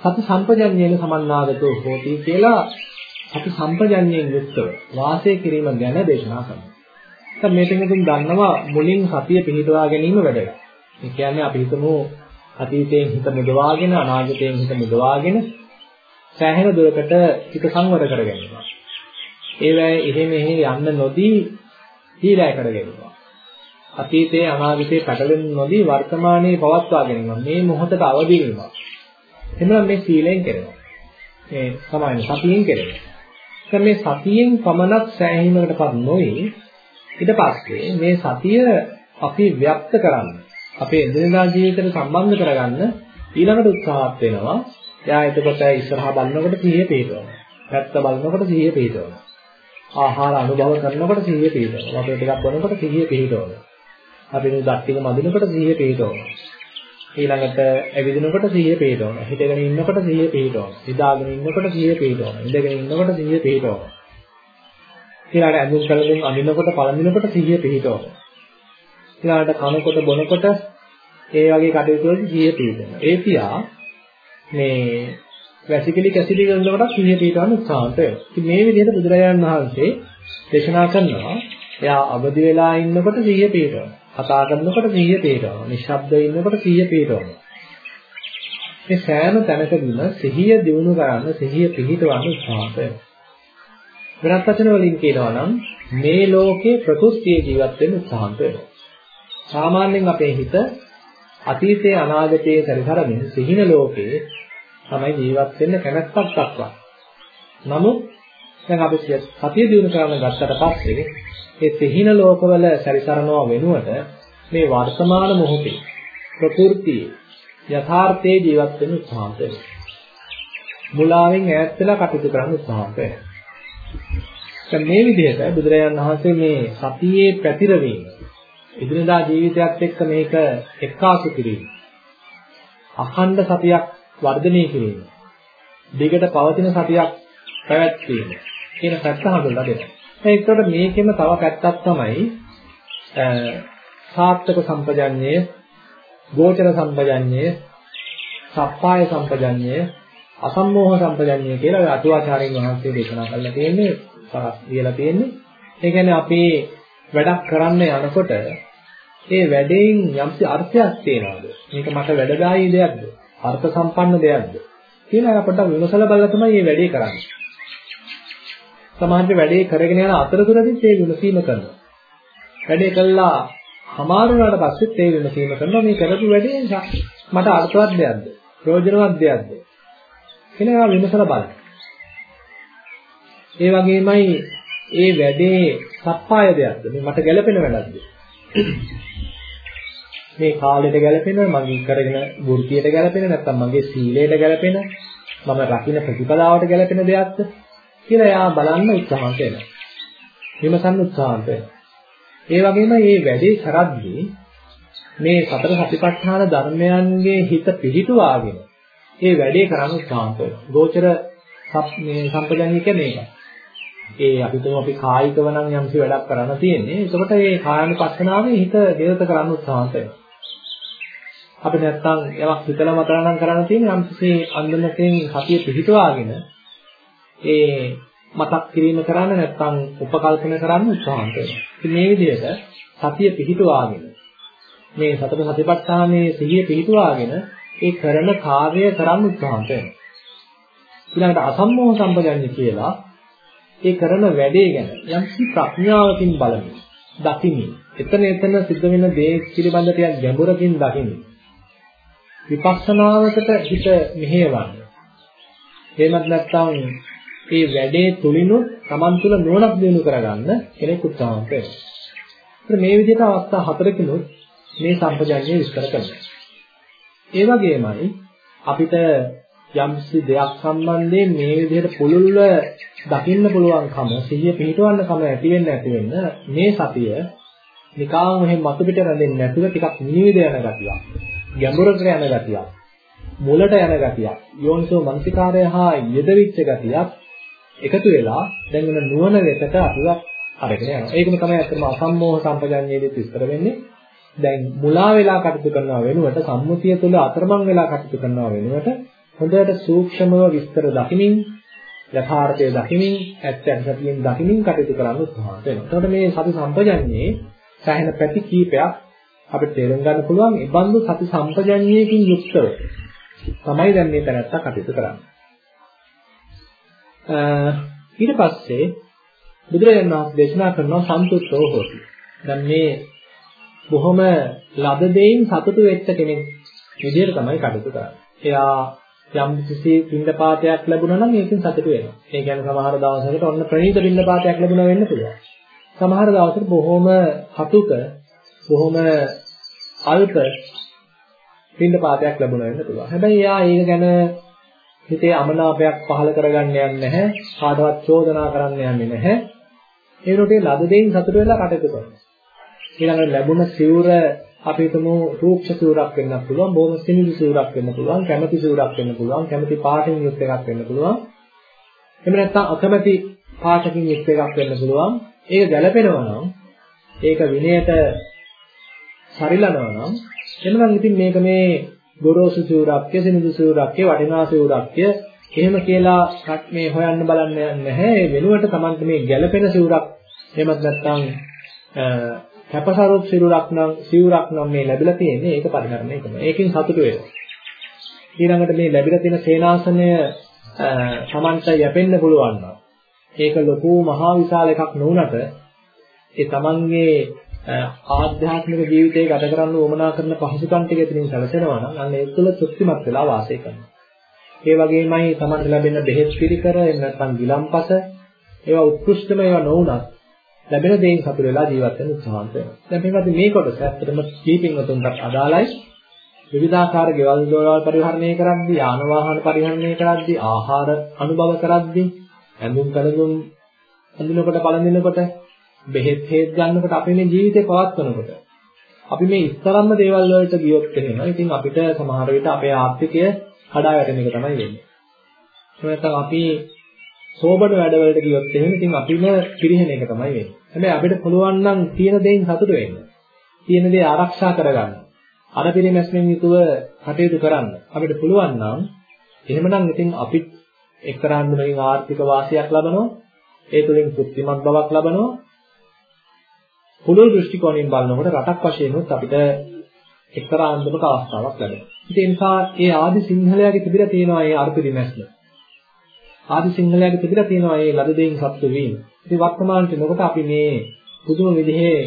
සති සම්පජඤ්ඤේන සමන්නාගතෝ හෝති කියලා සති සම්පජඤ්ඤයෙන් යුක්තව වාසය කිරීම ගැන දේශනා කරනවා. දැන් මේ තැනකින් දන්නවා මුලින් සතිය පිහිටවා ගැනීම වැදගත්. ඒ කියන්නේ අපි හිතමු අතීතයෙන් හිත මුදවාගෙන අනාගතයෙන් හිත මුදවාගෙන සෑහෙන දුරකට හිත සංවර කරගන්නවා. ඒවැය එහෙම එහෙ යන්න නොදී හීලය කරගන්නවා. අතීතයේ අනාගතයේ පැටලෙන්න නොදී වර්තමානයේ පවත්වා ගැනීම. මේ මොහොතට අවදි වීම. එනවා මේ සීලෙන් කරනවා. මේ සමාන සතියෙන් කරනවා. දැන් මේ සතියෙන් පමණක් සෑහීමකටපත් නොවේ. ඊට පස්සේ මේ සතිය අපි ව්‍යක්ත කරන්න අපේ එදිනදා ජීවිතයට සම්බන්ධ කරගන්න ඊළඟට උත්සාහත් වෙනවා. එයා එතකොට ඉස්සරහා බලනකොට සිහිය පිටවනවා. පැත්ත බලනකොට සිහිය පිටවනවා. ආහාර අනුභව කරනකොට සිහිය පිටවනවා. වතුර ටිකක් බොනකොට සිහිය පිටවනවා. අපි නුදත් ටික මදිනකොට සිහිය පිටවනවා. ඊළඟට ඇවිදිනකොට සිහිය පිටවනවා. හිටගෙන ඉන්නකොට සිහිය පිටවනවා. නිදාගෙන ඉන්නකොට සිහිය පිටවනවා. ඉඳගෙන ඉන්නකොට සිහිය පිටවනවා. ඊළඟට ඇඳුම් කලදුම් අඳිනකොට පළඳිනකොට සිහිය පිටවනවා. ඊළඟට කනකොට බොනකොට ඒ වගේ කටයුතු වලදී සිහිය පිටවනවා. ඒ පියා මේ වැසිකිලි කැසිලි කරනකොට සිහිය පිටවන්න උත්සාහන්ත වෙනවා. ඉතින් මේ විදිහට බුදුරජාණන් වහන්සේ දේශනා කරනවා එයා අවදි වෙලා ඉන්නකොට සිහිය පිටවනවා. කතා කරනකොට සිහිය පිටවනවා. නිශ්ශබ්දව ඉන්නකොට සිහිය පිටවනවා. මේ සෑම තැනකදීම සිහිය දිනු කරන්න සිහිය පිහිටවන්න උත්සාහන්ත වෙනවා. වෙනත් වචන වලින් කියනවා නම් මේ ලෝකේ ප්‍රකෘතිය ජීවත් වෙන්න උත්සාහන්ත වෙනවා. සාමාන්‍යයෙන් අපේ හිත අතීතයේ අනාගතයේ පරිසරමින් සිහින ලෝකේ තමයි ජීවත් වෙන්න කැමැත්තක් දක්වන්නේ. නමුත් දැන් අපි සතිය දිනු කරන ගත්තට පස්සේ ඒ සිහින ලෝකවල සැරිසරනවා වෙනුවට මේ වර්තමාන මොහොතේ ප්‍රകൃතියේ යථාර්ථයේ ජීවත් වෙන්න උත්සාහ වෙනවා. මුලාවෙන් ඈත් වෙලා කටයුතු කරන්න උත්සාහ වෙනවා. දැන් මේ විදිහට බුදුරජාණන් වහන්සේ මේ සතියේ පැතිරවීම ඉදිනදා ජීවිතයත් එක්ක මේක එක්කාසු කිරීම අඛණ්ඩ සතියක් වර්ධනය කිරීම දිගට පවතින සතියක් පැවැත්වීම කියන පැත්ත හඳුන්ලා දෙනවා. ඒකට මේකෙම තව පැත්තක් තමයි සාත්‍යක සම්පජඤ්ඤය, ගෝචර සම්පජඤ්ඤය, සප්පාය සම්පජඤ්ඤය, අසම්මෝහ සම්පජඤ්ඤය කියලා අටුවාචාර්යින් වහන්සේ දේශනා කරලා තියෙන්නේ, කියලා තියෙන්නේ. ඒ කියන්නේ අපි වැඩක් කරන්න යනකොට ඒ වැඩේින් යම්සි අර්ථයක් තියනවාද? මේක මට වැඩදායී දෙයක්ද? අර්ථ සම්පන්න දෙයක්ද? කියලා අපට විමසලා බලලා තමයි මේ වැඩේ කරන්නේ. සමාජයේ වැඩේ කරගෙන යන අතරතුරදී ඒ විමසීම කරනවා. වැඩේ කළා හමාර වුණාට පස්සෙත් ඒ විමසීම කරනවා මේ කරපු වැඩේ මට අර්ථවත් දෙයක්ද? ප්‍රයෝජනවත් දෙයක්ද? කියලා විමසලා බලන්න. ඒ වගේමයි ඒ වැඩේ සප්පාය දෙයක්ද? මේ මට ගැළපෙන වැඩක්ද? මේ කාලෙට ගැලපෙන මගේ කරගෙන වෘත්තියට ගැලපෙන නැත්නම් මගේ සීලයට ගැලපෙන මම රකින්න ප්‍රතිපදාවට ගැලපෙන දෙයක්ද කියලා එයා බලන්න උත්සාහන්ත වෙනවා. විමසන්න උත්සාහන්ත වෙනවා. ඒ වගේම මේ වැඩේ කරද්දී මේ සතර සතිපට්ඨාන ධර්මයන්ගේ හිත පිහිටුවාගෙන ඒ වැඩේ කරන්න උත්සාහන්ත වෙනවා. ගෝචර මේ සම්පජන්‍ය කියන්නේ ඒකයි. ඒ අපි තුමු අපි කායිකව නම් යම්සි වැඩක් කරන්න තියෙන්නේ. ඒකට මේ කායानुපස්සනාවේ හිත දේවත කරන්න උත්සාහන්ත වෙනවා. අපි නැත්තම් යමක් හිතලා මතලා නම් කරන්න තියෙන්නේ යම්කිසි අන්දමකින් සතිය පිහිටවාගෙන ඒ මතක් කිරීම කරන්න නැත්තම් උපකල්පන කරන්න උත්සාහන්ත වෙනවා. ඉතින් මේ විදිහට සතිය පිහිටවාගෙන මේ සතර සතිපට්ඨානයේ සිහිය පිහිටවාගෙන ඒ කරන කාර්යය කරන්න උත්සාහන්ත වෙනවා. ඊළඟට අසම්මෝහ සම්පජන්‍ය කියලා ඒ කරන වැඩේ ගැන යම්කිසි ප්‍රඥාවකින් බලමින් දකිමින් එතන එතන සිද්ධ වෙන දේ පිළිබඳ ටිකක් ගැඹුරකින් දකිමින් විපස්සනාවකට හිත මෙහෙයවන්න. එහෙමත් නැත්නම් මේ වැඩේ තුලිනුත් Taman තුල නුවණක් දිනු කරගන්න කෙනෙක් උත්සාහ කරනවා. මේ විදිහට අවස්ථා හතරකිනුත් මේ සම්පජන්‍ය විස්තර කරනවා. ඒ වගේමයි අපිට යම්සි දෙයක් සම්බන්ධයෙන් මේ විදිහට පුළුල්ව දකින්න පුළුවන්කම සිහිය පිහිටවන්න කම ඇති වෙන්න ඇති වෙන්න මේ සතිය නිකාම් මෙහෙම මතු පිට රැඳෙන්නේ නැතුව ටිකක් නිවිද යන ගතියක්. ගැඹුරට යන ගතියක්, මුලට යන ගතියක්, යෝනිසෝ මනසිකාරය හා යෙදවිච්ච ගතියක් එකතු වෙලා දැන් වෙන නුවණ වෙතට අපිව අරගෙන යනවා. ඒකම තමයි අත්‍තරම අසම්මෝහ සම්පජඤ්ඤයේදී විස්තර වෙන්නේ. දැන් මුලා වෙලා කටයුතු කරනවා වෙනුවට සම්මුතිය තුළ අතරමං වෙලා කටයුතු කරනවා වෙනුවට හොඳට සූක්ෂමව විස්තර දකිමින් යථාර්ථය දකිමින් ඇත්ත ඇත්තටියෙන් දකිමින් කටයුතු කරන්න උත්සාහ වෙනවා. එතකොට මේ සති සම්පජඤ්ඤේ සෑහෙන පැති කීපයක් අපිට තේරුම් ගන්න පුළුවන් ඒ බඳු සති සම්පජඤ්ඤයකින් යුක්තව තමයි දැන් මේ තැනත්තා කටයුතු කරන්නේ. ඊට පස්සේ බුදුරජාණන් වහන්සේ දේශනා කරනවා සන්තුෂ්ඨෝ හෝති. දැන් මේ බොහොම ලද දෙයින් සතුටු වෙච්ච කෙනෙක් විදිහට තමයි කටයුතු කරන්නේ. එයා යම් කිසි පින්ඩපාතයක් ලැබුණා නම් ඒකෙන් සතුටු වෙනවා. ඒ කියන්නේ සමහර දවසකට ඔන්න ප්‍රණීත පින්ඩපාතයක් ලැබුණා වෙන්න පුළුවන්. සමහර දවසට බොහොම හතුක බොහොම අල්ප පින්න පාතයක් ලැබුණා වෙන්න පුළුවන්. හැබැයි එයා ඒක ගැන හිතේ අමනාපයක් පහළ කරගන්න යන්නේ නැහැ. කාටවත් චෝදනා කරන්න යන්නේ නැහැ. ඒ රොටේ ලද දෙයින් සතුට වෙලා කටයුතු කරනවා. ඊළඟට ලැබුණ සිවුර අපි හිතමු රූක්ෂ සිවුරක් වෙන්න පුළුවන්, බොහොම සිනිඳු සිවුරක් වෙන්න පුළුවන්, කැමැති සිවුරක් වෙන්න පුළුවන්, කැමැති පාටින් යුක්ත එකක් වෙන්න පුළුවන්. එහෙම නැත්නම් අකමැති පාටකින් යුක්ත එකක් වෙන්න පුළුවන්. ඒක ගැළපෙනවා නම් ඒක විනයට සරිලනවා නම් එනනම් ඉතින් මේක මේ ගොරෝසු සිවුරක්ය සිනිඳු සූරක්ය වටිනා සිවුරක්ය. එහෙම කියලා මේ හොයන්න බලන්න යන්නේ නැහැ. ඒ වෙනුවට Tamante මේ ගැළපෙන සිවුරක් එහෙමත් නැත්නම් කැපසරුප් සිවුරක් නම් සිවුරක් නම් මේ ලැබිලා තියෙන්නේ ඒක පරිහරණය කරනවා ඒකෙන් සතුටු වෙනවා. ඊළඟට මේ ලැබිලා තියෙන සේනාසනය Tamante යැපෙන්න පුළුවන් නම් ඒක ලොකු මහා විශාල එකක් නොවුනට ඒ Tamanගේ ආධ්‍යාත්මික ජීවිතය ගත කරන්න උවමනා කරන පහසුකම් ටික එතනින් සැලසෙනවා නම් අන්න ඒක තුළ තෘප්තිමත් වෙලා වාසය කරනවා. ඒ වගේමයි තමන්ට ලැබෙන බෙහෙත් පිළිකර එහෙම නැත්නම් ගිලම්පස ඒවා උත්කෘෂ්ඨම ඒවා නොවුනත් ලැබෙන දේෙන් සතුට වෙලා ජීවත් වෙන්න උත්සාහන්ත වෙනවා. දැන් මේකත් මේ කොටස ඇත්තටම කීපින් වතුන්ට අදාළයි. විවිධාකාර ගෙවල් දොරවල් පරිහරණය කරද්දී, යාන වාහන පරිහරණය කරද්දී, ආහාර අනුභව කරද්දී, ඇඳුම් කලඳුම් අඳිනකොට බලනකොට, බෙහෙත් හේත් ගන්නකොට අපේ මේ ජීවිතේ පවත්වනකොට අපි මේ ඉස්තරම්ම දේවල් වලට ගියොත් එහෙම ඉතින් අපිට සමහර විට අපේ ආර්ථිකය කඩා වැටෙන එක තමයි වෙන්නේ. ඒ නැත්නම් අපි සෝබන වැඩවලට ගියොත් එහෙම ඉතින් අපිම පිරිහෙන එක තමයි වෙන්නේ. හැබැයි අපිට පුළුවන් නම් තියෙන දේෙන් සතුට වෙන්න. තියෙන දේ ආරක්ෂා කරගන්න. අර පිරිමැස්මෙන් යුතුව කටයුතු කරන්න. අපිට පුළුවන් නම් එහෙමනම් ඉතින් අපිත් එක්තරා අන්දමකින් ආර්ථික වාසියක් ලබනවා. ඒ තුලින් තෘප්තිමත් බවක් ලබනවා. පුළුල් දෘෂ්ටි කෝණයෙන් බලනකොට රටක් වශයෙන් උත් අපිට එක්තරා අන්දමක අවස්ථාවක් ලැබෙනවා. ඒ නිසා ඒ ආදි සිංහලයාගේ තිබිලා තියෙනවා ඒ අර්ථ විමැස්ම. ආදි සිංහලයාගේ තිබිලා තියෙනවා ඒ ලද දෙයින් සත්‍ය වීම. ඉතින් වර්තමානට එනකොට අපි මේ පුදුම විදිහේ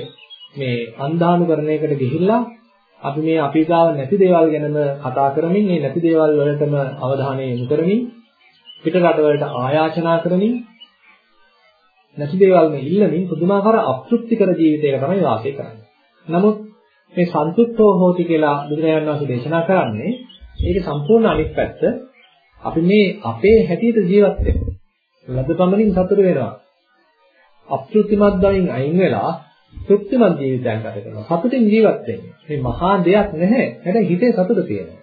මේ අන්ධානුකරණයකට ගිහිල්ලා අපි මේ අපි ගාව නැති දේවල් ගැනම කතා කරමින් මේ නැති දේවල් වලටම අවධානය යොමු කරමින් පිට රටවලට ආයාචනා කරමින් නැති දේවල් මේ ඉල්ලමින් පුදුමාකාර අප්‍තෘප්තිකර ජීවිතයක තමයි වාසය කරන්නේ. නමුත් මේ සන්තුෂ්ඨෝ හෝති කියලා බුදුරජාණන් වහන්සේ දේශනා කරන්නේ ඒකේ සම්පූර්ණ අනිත් පැත්ත අපි මේ අපේ හැටියට ජීවත් වෙනවා. ලදපමණින් සතුට වෙනවා. අප්‍තෘප්තිමත් බවින් අයින් වෙලා තෘප්තිමත් ජීවිතයක් ගත කරනවා. සතුටින් ජීවත් වෙන්නේ. මේ මහා දෙයක් නැහැ. හැබැයි හිතේ සතුට තියෙනවා.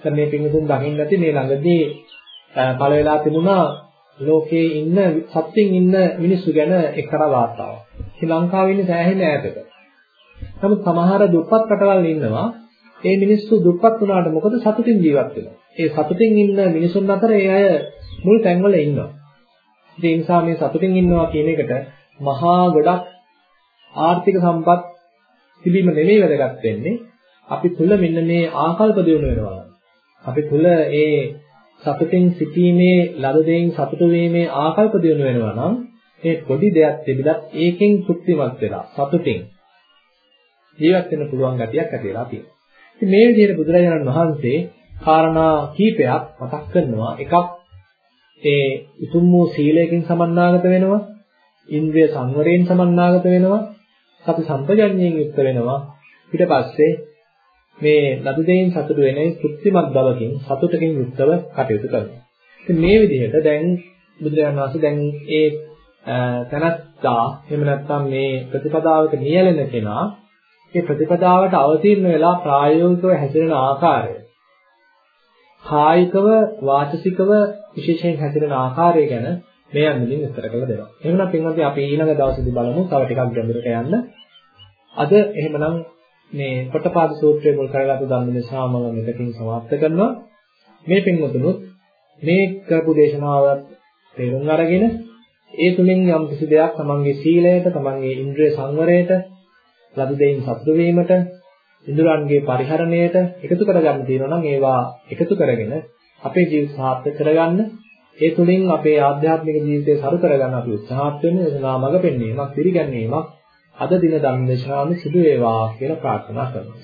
දැන් මේ පින්වතුන් දකින්න නැති මේ ළඟදී පළ වෙලා තිබුණා ලෝකයේ ඉන්න සත්‍යින් ඉන්න මිනිස්සු ගැන එක්තරා වාර්තාවක්. ශ්‍රී ලංකාවේ ඉන්න සෑහෙන ඈතක. නමුත් සමහර දුප්පත් රටවල් ඉන්නවා. ඒ මිනිස්සු දුප්පත් වුණාට මොකද සතුටින් ජීවත් වෙනවා. ඒ සතුටින් ඉන්න මිනිසුන් අතර ඒ අය මුල් තැන්වල ඉන්නවා. ඒ නිසා මේ සතුටින් ඉන්නවා කියන එකට මහා ගොඩක් ආර්ථික සම්පත් තිබීම නෙමෙයි වැදගත් වෙන්නේ. අපි තුල මෙන්න මේ ආකල්ප දියුණු වෙනවා. අපි තුල ඒ සතුටින් සිටීමේ ලද දෙයින් සතුටු වීමේ ආකල්ප දියුණු වෙනවා නම් ඒ පොඩි දෙයක් තිබිලත් ඒකෙන් තෘප්තිමත් වෙලා සතුටින් ජීවත් වෙන්න පුළුවන් ගතියක් ඇති වෙලා තියෙනවා. ඉතින් මේ විදිහට බුදුරජාණන් වහන්සේ කාරණා කීපයක් මතක් කරනවා. එකක් ඒ උතුම් වූ සීලයෙන් සමන්නාගත වෙනවා. ඉන්ද්‍රිය සංවරයෙන් සමන්නාගත වෙනවා. සති සම්පජඤ්ඤයෙන් යුක්ත වෙනවා. ඊට පස්සේ මේ ලද දෙයින් සතුට වෙන තෘප්තිමත් බවකින් සතුටකින් යුක්තව කටයුතු කරනවා. ඉතින් මේ විදිහට දැන් බුදුරජාණන් වහන්සේ දැන් ඒ තනත්තා එහෙම නැත්නම් මේ ප්‍රතිපදාවක නියැලෙන කෙනා ඒ ප්‍රතිපදාවට අවතීර්ණ වෙලා ප්‍රායෝගිකව හැසිරෙන ආකාරය කායිකව වාචසිකව විශේෂයෙන් හැසිරෙන ආකාරය ගැන මේ අන්දමින් විස්තර කරලා දෙනවා. එහෙනම් පින්වත්නි අපි ඊළඟ දවසේදී බලමු තව ටිකක් ගැඹුරට යන්න. අද එහෙමනම් මේ පොට්ටපාද සූත්‍රය මුල් කරගත්තු ධර්ම දේශනාව මම මෙතකින් සමාප්ත කරනවා. මේ පින්වතුනුත් මේ කරපු දේශනාවත් තේරුම් අරගෙන ඒ තුලින් යම් කිසි දෙයක් තමන්ගේ සීලයට, තමන්ගේ ඉන්ද්‍රිය සංවරයට ලද දෙයින් සතුටු වීමට ඉන්ද්‍රයන්ගේ පරිහරණයට එකතු කරගන්න තියෙනවා නම් ඒවා එකතු කරගෙන අපේ ජීවිත සාර්ථක කරගන්න ඒ තුලින් අපේ ආධ්‍යාත්මික ජීවිතය සරු කරගන්න අපි උත්සාහත් වෙන දේශනා මඟ පෙන්වීමක් පිළිගැන්වීමක් අද දින ධම්ම දේශනාවෙන් සිදු වේවා කියලා ප්‍රාර්ථනා කරනවා.